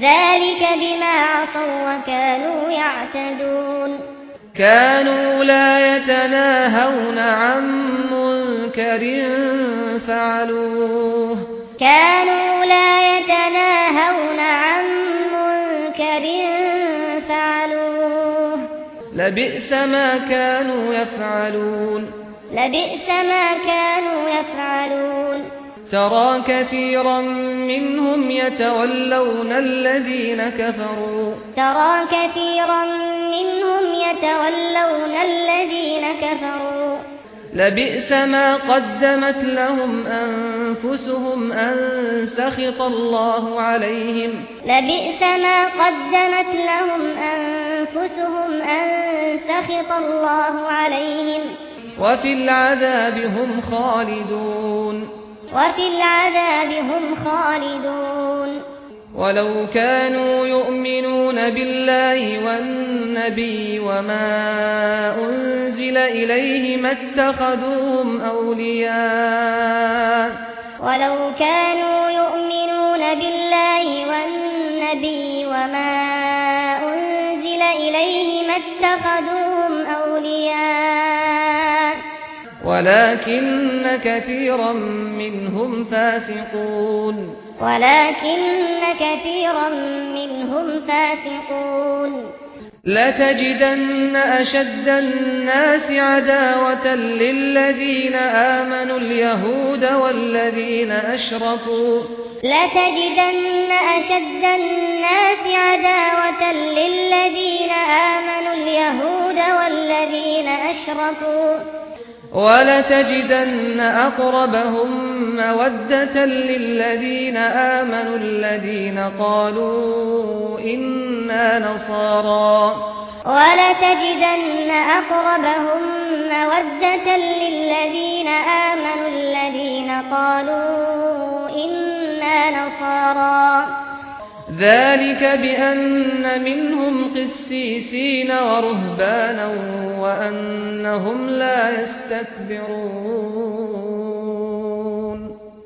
[SPEAKER 3] ذلك بما عصوا وكانوا يعتدون.
[SPEAKER 4] كانوا لا يتناهون عن منكر فعلوه.
[SPEAKER 3] كانوا لا يتناهون عن منكر فعلوه.
[SPEAKER 4] لبئس ما كانوا يفعلون.
[SPEAKER 3] لبئس ما كانوا يفعلون.
[SPEAKER 4] ترى كثيرا منهم يتولون الذين كفروا.
[SPEAKER 3] ترى كثيرا منهم يتولون الذين كفروا.
[SPEAKER 4] لبئس ما قدمت لهم أنفسهم أن سخط الله عليهم.
[SPEAKER 3] لبئس ما قدمت لهم أنفسهم أن سخط الله عليهم.
[SPEAKER 4] وفي العذاب هم خالدون.
[SPEAKER 3] وفي العذاب هم خالدون.
[SPEAKER 4] ولو كانوا يؤمنون بالله والنبي وما أنزل إليه ما اتخذوهم أولياء.
[SPEAKER 3] ولو كانوا يؤمنون بالله والنبي وما أنزل إليه ما اتخذوهم أولياء.
[SPEAKER 4] ولكن كثيرا منهم فاسقون.
[SPEAKER 3] ولكن كثيرا منهم فاسقون.
[SPEAKER 4] لا تجدن أشد الناس عداوة للذين آمنوا اليهود والذين أشركوا.
[SPEAKER 3] لا تجدن أشد الناس عداوة للذين آمنوا اليهود والذين أشركوا.
[SPEAKER 4] ولتجدن أقربهم مودة للذين آمنوا الذين قالوا إنا نصارى.
[SPEAKER 3] ولتجدن أقربهم مودة للذين آمنوا الذين قالوا إنا نصارى.
[SPEAKER 4] ذلك بأن منهم قسيسين ورهبانا وأنهم لا يستكبرون.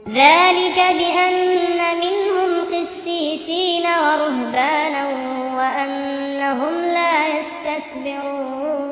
[SPEAKER 3] ذلك بأن منهم قسيسين ورهبانا وأنهم لا يستكبرون.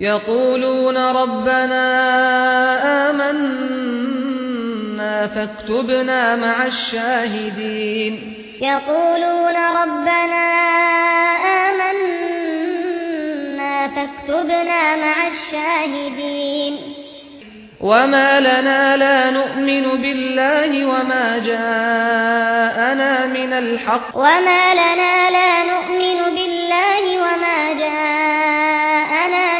[SPEAKER 4] يقولون ربنا آمنا فاكتبنا مع الشاهدين.
[SPEAKER 3] يقولون ربنا آمنا فاكتبنا مع الشاهدين.
[SPEAKER 4] وما لنا لا نؤمن بالله وما جاءنا من الحق.
[SPEAKER 3] وما لنا لا نؤمن بالله وما جاءنا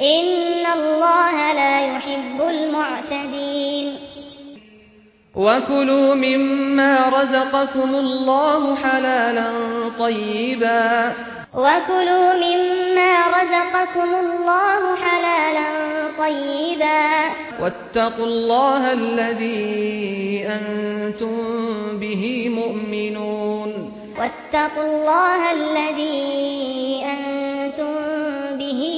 [SPEAKER 3] ان الله لا يحب المعتدين
[SPEAKER 4] وكلوا مما رزقكم الله حلالا طيبا.
[SPEAKER 3] وكلوا مما رزقكم الله حلالا طيبا
[SPEAKER 4] واتقوا الله الذي أنتم به مؤمنون.
[SPEAKER 3] واتقوا الله الذي أنتم به مؤمنون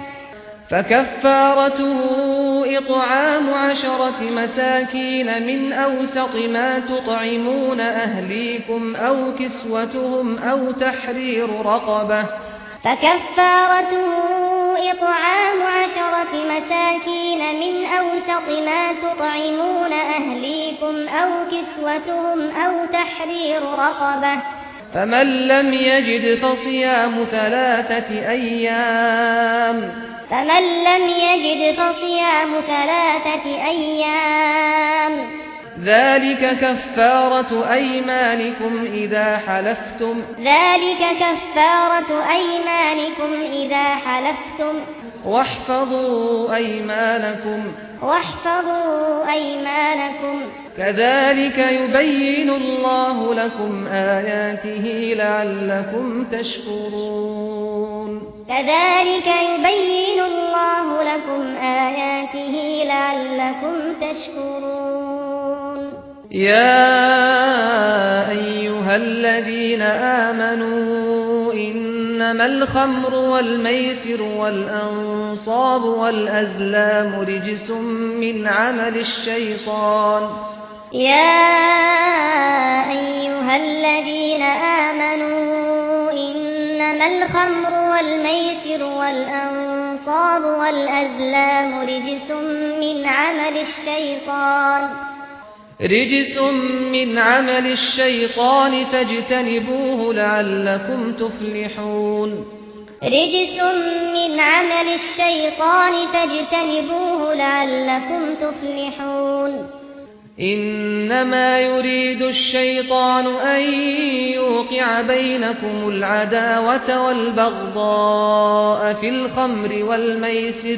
[SPEAKER 4] فكفارته إطعام عشرة مساكين من أوسط ما تطعمون أهليكم أو كسوتهم أو تحرير رقبة
[SPEAKER 3] فكفارته إطعام عشرة مساكين من أوسط ما تطعمون أهليكم أو كسوتهم أو تحرير رقبة
[SPEAKER 4] فمن لم يجد فصيام ثلاثة أيام.
[SPEAKER 3] فمن لم يجد فصيام ثلاثة أيام.
[SPEAKER 4] ذلك كفارة أيمانكم إذا حلفتم.
[SPEAKER 3] ذلك كفارة أيمانكم إذا حلفتم.
[SPEAKER 4] واحفظوا أيمانكم.
[SPEAKER 3] واحفظوا أيمانكم.
[SPEAKER 4] كذلك يبين الله لكم آياته لعلكم تشكرون.
[SPEAKER 3] كذلك يبين الله لكم آياته لعلكم تشكرون.
[SPEAKER 4] يا أيها الذين آمنوا إنما الخمر والميسر والأنصاب والأزلام رجس من عمل الشيطان
[SPEAKER 3] يا أيها الذين آمنوا إنما الخمر والميسر والأنصاب والأزلام رجس من عمل الشيطان
[SPEAKER 4] رجس من عمل الشيطان فاجتنبوه لعلكم تفلحون.
[SPEAKER 3] رجس من عمل الشيطان فاجتنبوه لعلكم تفلحون.
[SPEAKER 4] انما يريد الشيطان ان يوقع بينكم العداوة والبغضاء في الخمر والميسر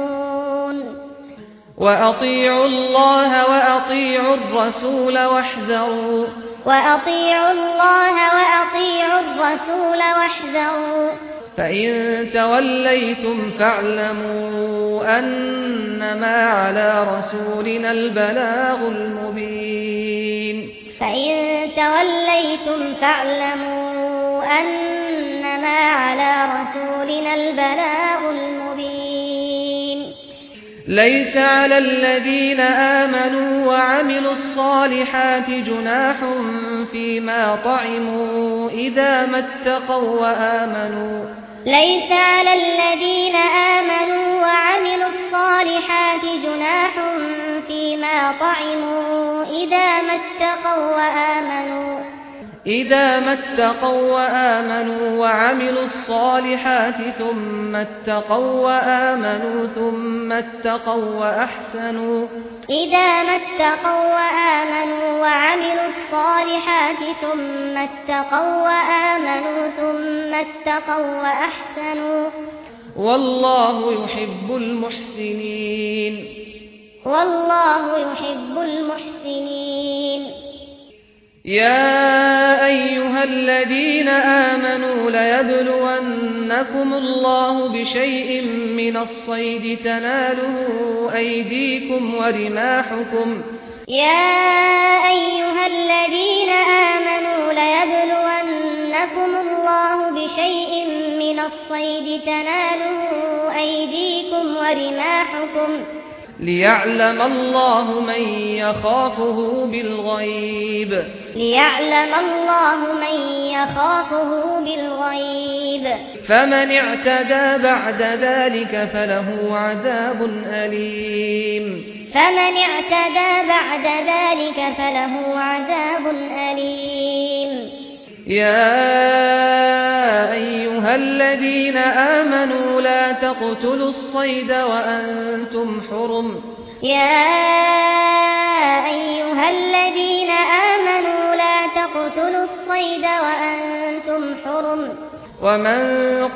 [SPEAKER 4] وأطيعوا الله وأطيعوا الرسول واحذروا
[SPEAKER 3] وأطيعوا الله وأطيعوا الرسول واحذروا
[SPEAKER 4] فإن توليتم فاعلموا أنما على رسولنا البلاغ المبين
[SPEAKER 3] فإن توليتم فاعلموا أنما على رسولنا البلاغ المبين
[SPEAKER 4] ليس على الذين آمنوا وعملوا الصالحات جناح فيما طعموا إذا ما اتقوا وآمنوا.
[SPEAKER 3] ليس على الذين آمنوا وعملوا الصالحات جناح فيما طعموا إذا ما اتقوا وآمنوا.
[SPEAKER 4] إذا ما اتقوا وآمنوا وعملوا الصالحات ثم اتقوا وآمنوا ثم اتقوا وأحسنوا
[SPEAKER 3] إذا ما اتقوا وآمنوا وعملوا الصالحات ثم اتقوا وآمنوا ثم اتقوا وأحسنوا
[SPEAKER 4] والله يحب المحسنين
[SPEAKER 3] والله يحب المحسنين
[SPEAKER 4] يا أيها الذين آمنوا لا يبلونكم الله بشيء من الصيد تناله أيديكم ورماحكم
[SPEAKER 3] يا أيها الذين آمنوا لا يبلونكم الله بشيء من الصيد تناله أيديكم ورماحكم
[SPEAKER 4] ليعلم الله من يخافه بالغيب
[SPEAKER 3] ليعلم الله من يخافه بالغيب
[SPEAKER 4] فمن اعتدى بعد ذلك فله عذاب اليم
[SPEAKER 3] فمن اعتدى بعد ذلك فله عذاب اليم
[SPEAKER 4] يا أيها الذين آمنوا لا تقتلوا الصيد وأنتم حرم.
[SPEAKER 3] يا أيها الذين آمنوا لا تقتلوا الصيد وأنتم
[SPEAKER 4] ومن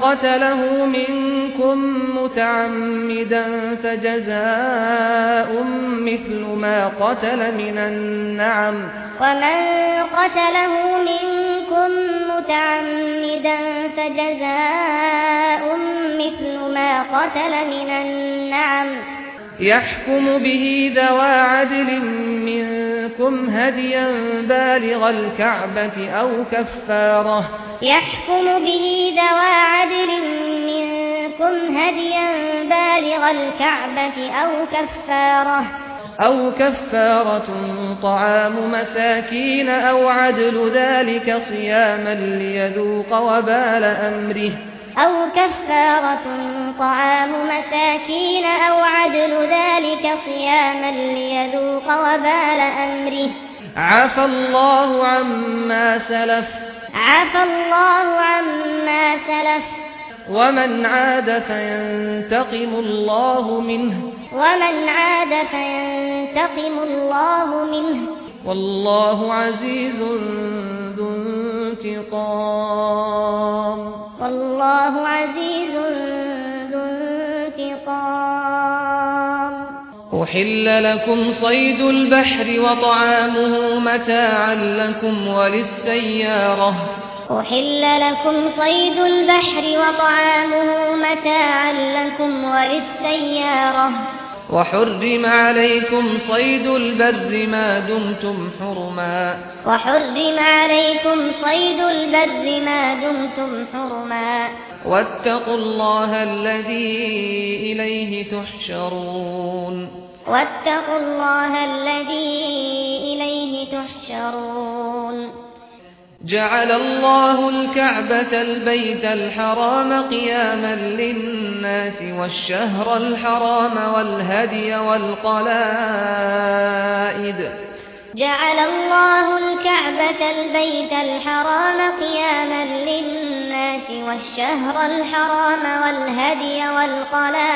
[SPEAKER 4] قتله منكم متعمدا فجزاء مثل ما قتل من النعم
[SPEAKER 3] ومن قتله منكم متعمدا فجزاء مثل ما قتل من النعم
[SPEAKER 4] يحكم به ذوى عدل منكم هديا بالغ الكعبة أو كفارة.
[SPEAKER 3] يحكم به ذوى عدل منكم هديا بالغ الكعبة أو كفارة.
[SPEAKER 4] أو كفارة طعام مساكين أو عدل ذلك صياما ليذوق وبال أمره.
[SPEAKER 3] أو كفارة طعام مساكين أو عدل ذلك صياما ليذوق وبال أمره.
[SPEAKER 4] عفى الله عما سلف.
[SPEAKER 3] عفى الله عما سلف.
[SPEAKER 4] ومن عاد فينتقم الله منه.
[SPEAKER 3] ومن عاد فينتقم الله منه.
[SPEAKER 4] والله عزيز ذو انتقام.
[SPEAKER 3] والله عزيز ذو انتقام.
[SPEAKER 4] أحل لكم صيد البحر وطعامه متاعا لكم وللسيارة
[SPEAKER 3] أحل لكم صيد البحر وطعامه متاعا لكم وللسيارة
[SPEAKER 4] وحرم عليكم صيد البر ما دمتم حرما.
[SPEAKER 3] وحرم عليكم صيد البر ما دمتم حرما.
[SPEAKER 4] واتقوا الله الذي إليه تحشرون.
[SPEAKER 3] واتقوا الله الذي إليه تحشرون.
[SPEAKER 4] جعل الله الكعبة البيت الحرام قياما للناس والشهر الحرام والهدي والقلائد.
[SPEAKER 3] جعل الله الكعبة البيت الحرام قياما للناس والشهر الحرام والهدي والقلائد.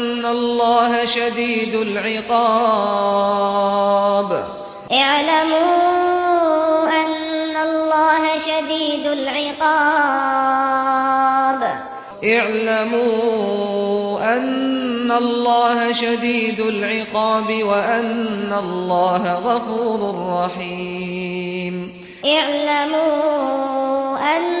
[SPEAKER 4] الله شديد العقاب
[SPEAKER 3] اعلموا ان الله شديد العقاب
[SPEAKER 4] اعلموا ان الله شديد العقاب وان الله غفور رحيم
[SPEAKER 3] اعلموا ان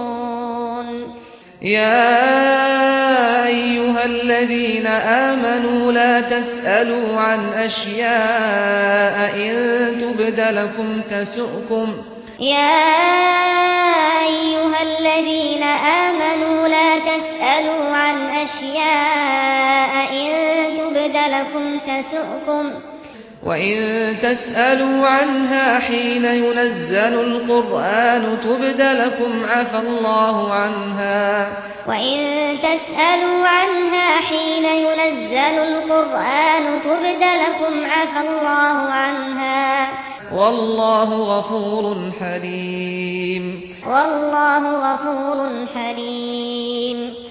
[SPEAKER 4] يا أيها الذين آمنوا لا تسألوا عن أشياء إن تبد لكم تسؤكم.
[SPEAKER 3] يا أيها الذين آمنوا لا تسألوا عن أشياء إن تبد لكم تسؤكم.
[SPEAKER 4] وَإِن تَسْأَلُوا عَنْهَا حِينَ يُنَزَّلُ الْقُرْآنُ تُبْدَ لَكُمْ عَفَا اللَّهُ عَنْهَا
[SPEAKER 3] وَإِن تَسْأَلُوا عَنْهَا حِينَ يُنَزَّلُ الْقُرْآنُ تُبْدَ لَكُمْ عَفَا اللَّهُ عَنْهَا
[SPEAKER 4] وَاللَّهُ غَفُورٌ حَلِيمٌ
[SPEAKER 3] وَاللَّهُ غَفُورٌ حَلِيمٌ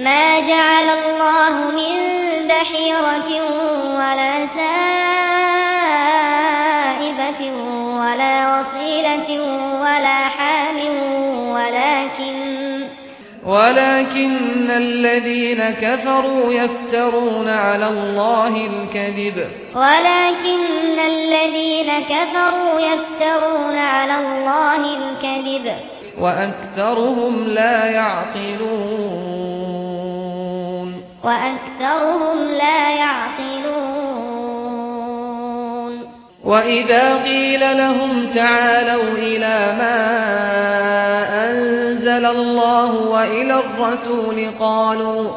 [SPEAKER 3] ما جعل الله من بحيرة ولا سائبة ولا وصيلة ولا حام ولكن
[SPEAKER 4] ولكن الذين كفروا يفترون على الله الكذب.
[SPEAKER 3] ولكن الذين كفروا يفترون على الله الكذب.
[SPEAKER 4] واكثرهم لا يعقلون.
[SPEAKER 3] وأكثرهم لا يعقلون
[SPEAKER 4] وإذا قيل لهم تعالوا إلى ما أنزل الله وإلى الرسول قالوا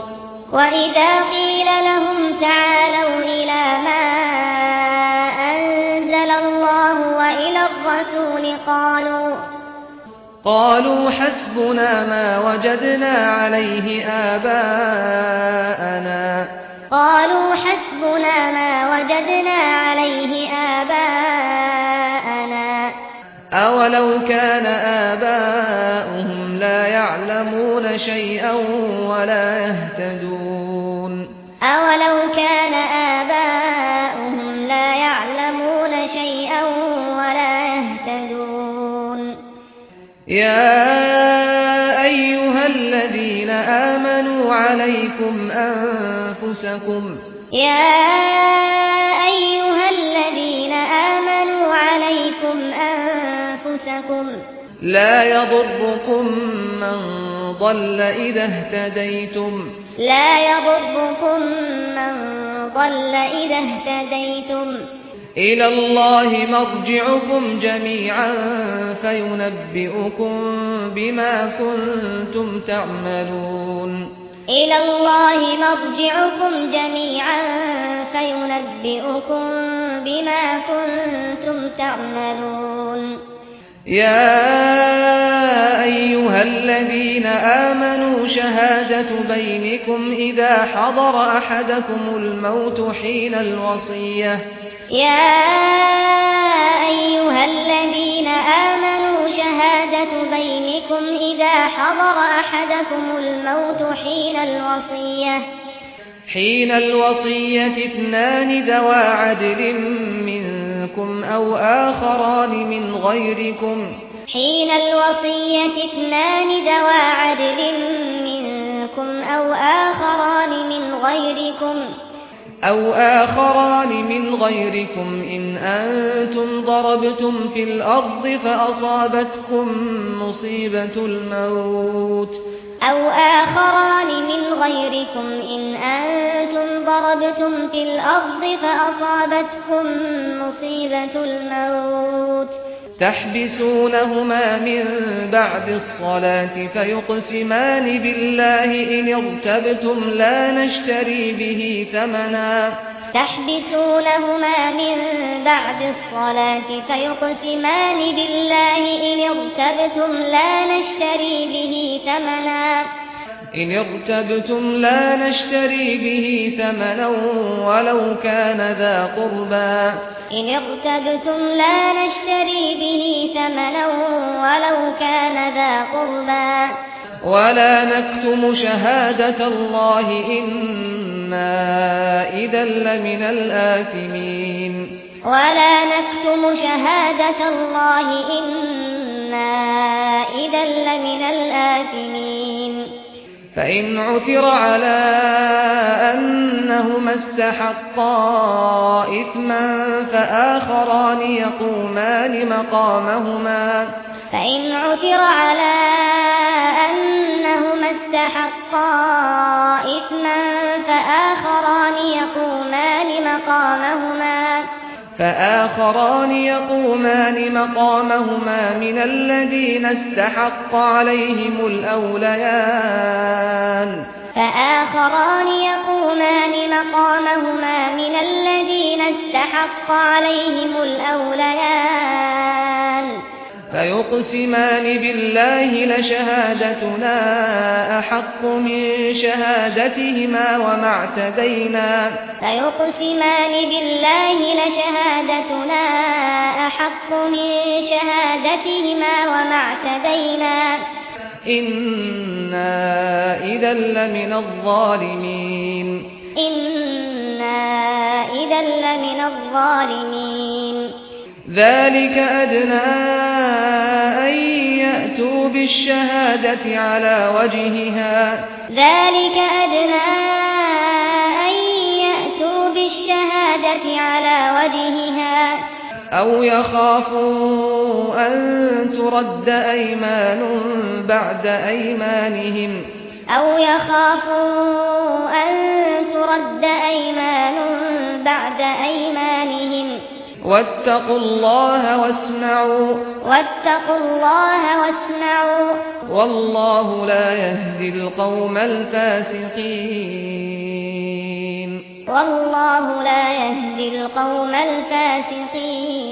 [SPEAKER 3] وإذا قيل لهم تعالوا إلى ما أنزل الله وإلى الرسول قالوا
[SPEAKER 4] قالوا حسبنا ما وجدنا عليه آباءنا.
[SPEAKER 3] قالوا حسبنا ما وجدنا عليه آباءنا.
[SPEAKER 4] أولو كان آباؤهم لا يعلمون شيئا ولا يهتدون.
[SPEAKER 3] أولو كان
[SPEAKER 4] يا ايها الذين امنوا عليكم انفسكم
[SPEAKER 3] يا ايها الذين امنوا عليكم انفسكم
[SPEAKER 4] لا يضركم من ضل اذا اهتديتم
[SPEAKER 3] لا يضركم من ضل اذا اهتديتم
[SPEAKER 4] إلى الله مرجعكم جميعا فينبئكم بما كنتم تعملون
[SPEAKER 3] إلى الله مرجعكم جميعا فينبئكم بما كنتم تعملون
[SPEAKER 4] يا أيها الذين آمنوا شهادة بينكم إذا حضر أحدكم الموت حين الوصية
[SPEAKER 3] يا ايها الذين امنوا شهاده بينكم اذا حضر احدكم الموت حين الوصيه
[SPEAKER 4] حين الوصيه اثنان ذو عدل منكم أو اخران من غيركم.
[SPEAKER 3] حين الوصيه اثنان ذو عدل منكم أو اخران من غيركم.
[SPEAKER 4] أو آخران من غيركم إن أنتم ضربتم في الأرض فأصابتكم مصيبة الموت
[SPEAKER 3] أو آخران من غيركم إن أنتم ضربتم في الأرض فأصابتكم مصيبة الموت
[SPEAKER 4] تحبسونهما من بعد الصلاة فيقسمان بالله إن ارتبتم لا نشتري به ثمنا.
[SPEAKER 3] تحبسونهما من بعد الصلاة فيقسمان بالله إن ارتبتم لا نشتري به ثمنا.
[SPEAKER 4] إن ارتبتم لا نشتري به ثمنا ولو كان ذا قربا
[SPEAKER 3] إن ارتبتم لا نشتري به ثمنا ولو كان ذا قربا
[SPEAKER 4] ولا نكتم شهادة الله إنا إذا لمن الآثمين.
[SPEAKER 3] ولا نكتم شهادة الله إنا إذا لمن الآثمين.
[SPEAKER 4] فإن عثر على أنهما استحقا إثما فآخران يقومان مقامهما
[SPEAKER 3] فإن عثر على أنهما استحقا إثما فآخران يقومان مقامهما
[SPEAKER 4] فآخران يقومان مقامهما من الذين استحق عليهم الأوليان.
[SPEAKER 3] فآخران يقومان مقامهما من الذين استحق عليهم الأوليان.
[SPEAKER 4] فيقسمان بالله لشهادتنا أحق من شهادتهما وما اعتدينا.
[SPEAKER 3] فيقسمان بالله لشهادتنا أحق من شهادتهما وما اعتدينا.
[SPEAKER 4] إنا إذا لمن الظالمين.
[SPEAKER 3] إنا إذا لمن الظالمين.
[SPEAKER 4] ذلك أدنى أن يأتوا بالشهادة على وجهها.
[SPEAKER 3] ذلك أدنى أن يأتوا بالشهادة على وجهها.
[SPEAKER 4] أو يخافوا أن ترد أيمان بعد أيمانهم.
[SPEAKER 3] أو يخافوا أن ترد أيمان بعد أيمانهم.
[SPEAKER 4] واتقوا الله واسمعوا.
[SPEAKER 3] واتقوا الله واسمعوا.
[SPEAKER 4] والله لا يهدي القوم الفاسقين.
[SPEAKER 3] والله لا يهدي القوم الفاسقين.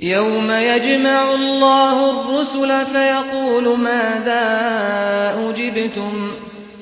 [SPEAKER 4] يوم يجمع الله الرسل فيقول ماذا أجبتم؟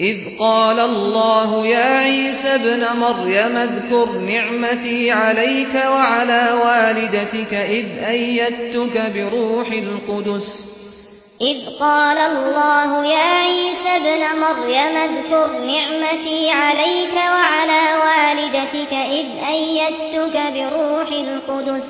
[SPEAKER 4] إذ قال الله يا عيسى ابن مريم اذكر نعمتي عليك وعلى والدتك إذ أيدتك بروح القدس.
[SPEAKER 3] إذ قال الله يا عيسى ابن مريم اذكر نعمتي عليك وعلى والدتك إذ أيدتك بروح القدس.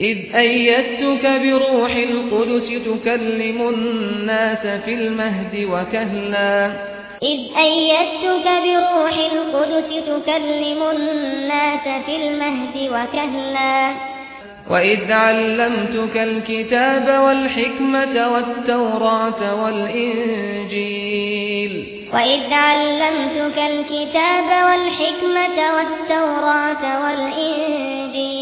[SPEAKER 4] إذ أيتك بروح القدس تكلم الناس في المهد وكهلاً.
[SPEAKER 3] إذ أيتك بروح القدس تكلم الناس في المهد وكهلا
[SPEAKER 4] وإذ علمتك الكتاب والحكمة والتوراة والإنجيل
[SPEAKER 3] وإذ علمتك الكتاب والحكمة والتوراة والإنجيل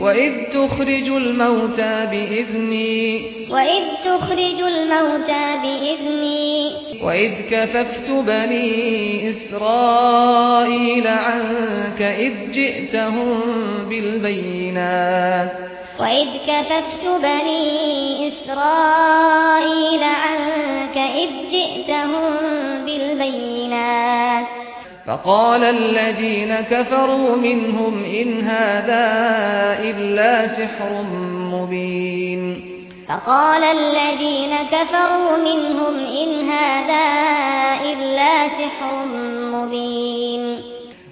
[SPEAKER 4] وَإِذْ تُخْرِجُ الْمَوْتَى بِإِذْنِي
[SPEAKER 3] وَإِذْ تُخْرِجُ الْمَوْتَى بِإِذْنِي
[SPEAKER 4] وَإِذْ كَفَفْتُ بَنِي إِسْرَائِيلَ عَنكَ إِذْ جِئْتَهُم بِالْبَيِّنَاتِ
[SPEAKER 3] وَإِذْ كَفَفْتُ بَنِي إِسْرَائِيلَ عَنكَ إِذْ جِئْتَهُم بِالْبَيِّنَاتِ
[SPEAKER 4] فقال الذين كفروا منهم إن هذا إلا سحر مبين.
[SPEAKER 3] فقال الذين كفروا منهم إن هذا إلا سحر مبين.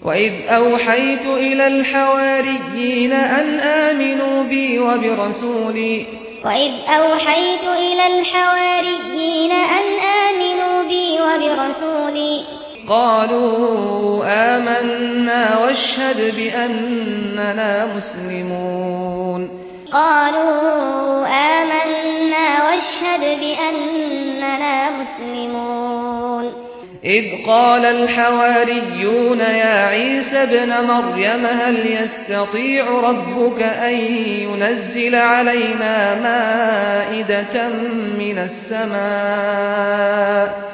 [SPEAKER 4] وإذ أوحيت إلى الحواريين أن آمنوا بي وبرسولي.
[SPEAKER 3] وإذ أوحيت إلى الحواريين أن آمنوا بي وبرسولي.
[SPEAKER 4] قالوا آمنا واشهد بأننا مسلمون.
[SPEAKER 3] قالوا آمنا واشهد بأننا مسلمون.
[SPEAKER 4] إذ قال الحواريون يا عيسى ابن مريم هل يستطيع ربك أن ينزل علينا مائدة من السماء؟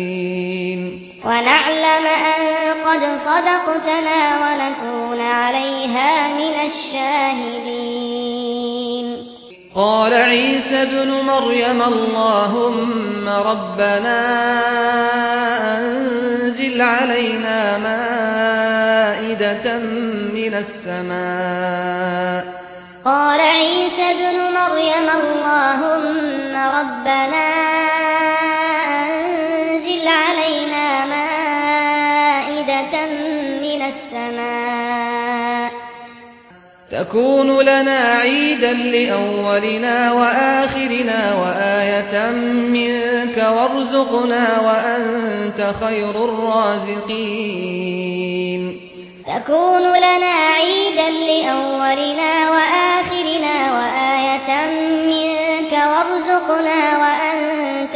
[SPEAKER 3] ونعلم أن قد صدقتنا ونكون عليها من الشاهدين.
[SPEAKER 4] قال عيسى بن مريم اللهم ربنا أنزل علينا مائدة من السماء.
[SPEAKER 3] قال عيسى بن مريم اللهم ربنا انزل علينا مائدة من السماء
[SPEAKER 4] تكون لنا عيدا لأولنا وآخرنا وآية منك وارزقنا وأنت خير الرازقين
[SPEAKER 3] تكون لنا عيدا لأولنا وآخرنا وآية منك وارزقنا وأنت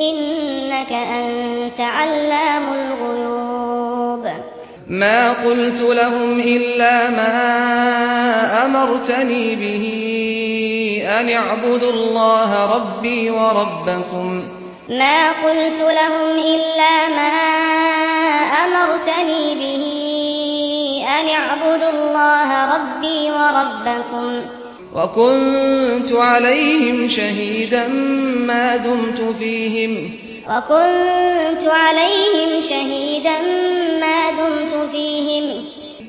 [SPEAKER 3] إنك أنت علام الغيوب.
[SPEAKER 4] ما قلت لهم إلا ما أمرتني به أن اعبدوا الله ربي وربكم.
[SPEAKER 3] ما قلت لهم إلا ما أمرتني به أن اعبدوا الله ربي وربكم.
[SPEAKER 4] وكنت عليهم شهيدا ما دمت فيهم.
[SPEAKER 3] وكنت عليهم شهيدا ما دمت فيهم.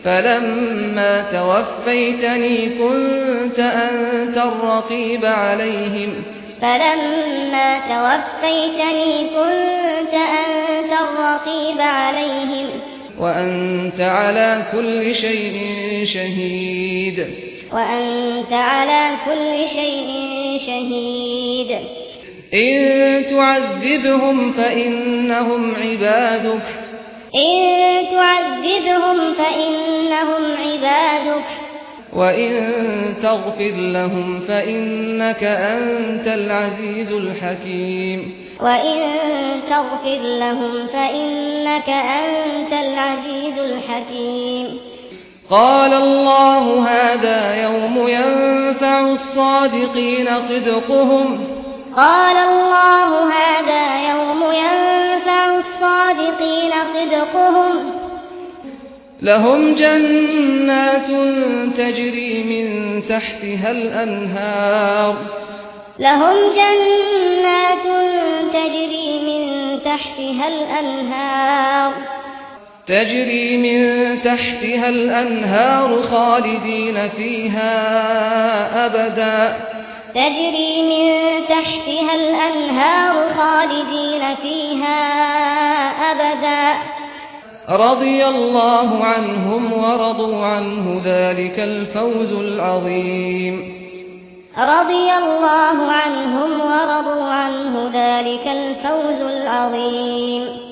[SPEAKER 4] فلما توفيتني كنت انت الرقيب عليهم.
[SPEAKER 3] فلما توفيتني كنت انت الرقيب عليهم.
[SPEAKER 4] وانت على كل شيء شهيد.
[SPEAKER 3] وأنت على كل شيء شهيد.
[SPEAKER 4] إن تعذبهم فإنهم عبادك.
[SPEAKER 3] إن تعذبهم فإنهم عبادك.
[SPEAKER 4] وَإِن تَغْفِرْ لَهُمْ فَإِنَّكَ أَنْتَ الْعَزِيزُ الْحَكِيمُ.
[SPEAKER 3] وَإِن تَغْفِرْ لَهُمْ فَإِنَّكَ أَنْتَ الْعَزِيزُ الْحَكِيمُ.
[SPEAKER 4] قال الله هذا يوم ينفع الصادقين صدقهم.
[SPEAKER 3] قال الله هذا يوم ينفع الصادقين صدقهم.
[SPEAKER 4] لهم جنات تجري من تحتها الأنهار.
[SPEAKER 3] لهم جنات تجري من تحتها الأنهار.
[SPEAKER 4] تجري من تحتها الأنهار خالدين فيها أبدا.
[SPEAKER 3] تجري من تحتها الأنهار خالدين فيها أبدا.
[SPEAKER 4] رضي الله عنهم ورضوا عنه ذلك الفوز العظيم.
[SPEAKER 3] رضي الله عنهم ورضوا عنه ذلك الفوز العظيم.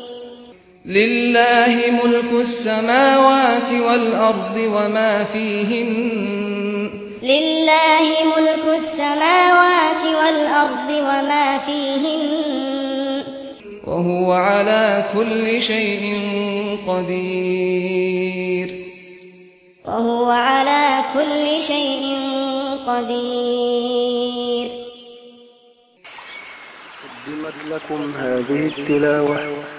[SPEAKER 4] لله ملك السماوات والأرض وما فيهن
[SPEAKER 3] لله ملك السماوات والأرض وما فيهن
[SPEAKER 4] وهو على كل شيء قدير
[SPEAKER 3] وهو على كل شيء قدير
[SPEAKER 5] قدمت لكم هذه التلاوة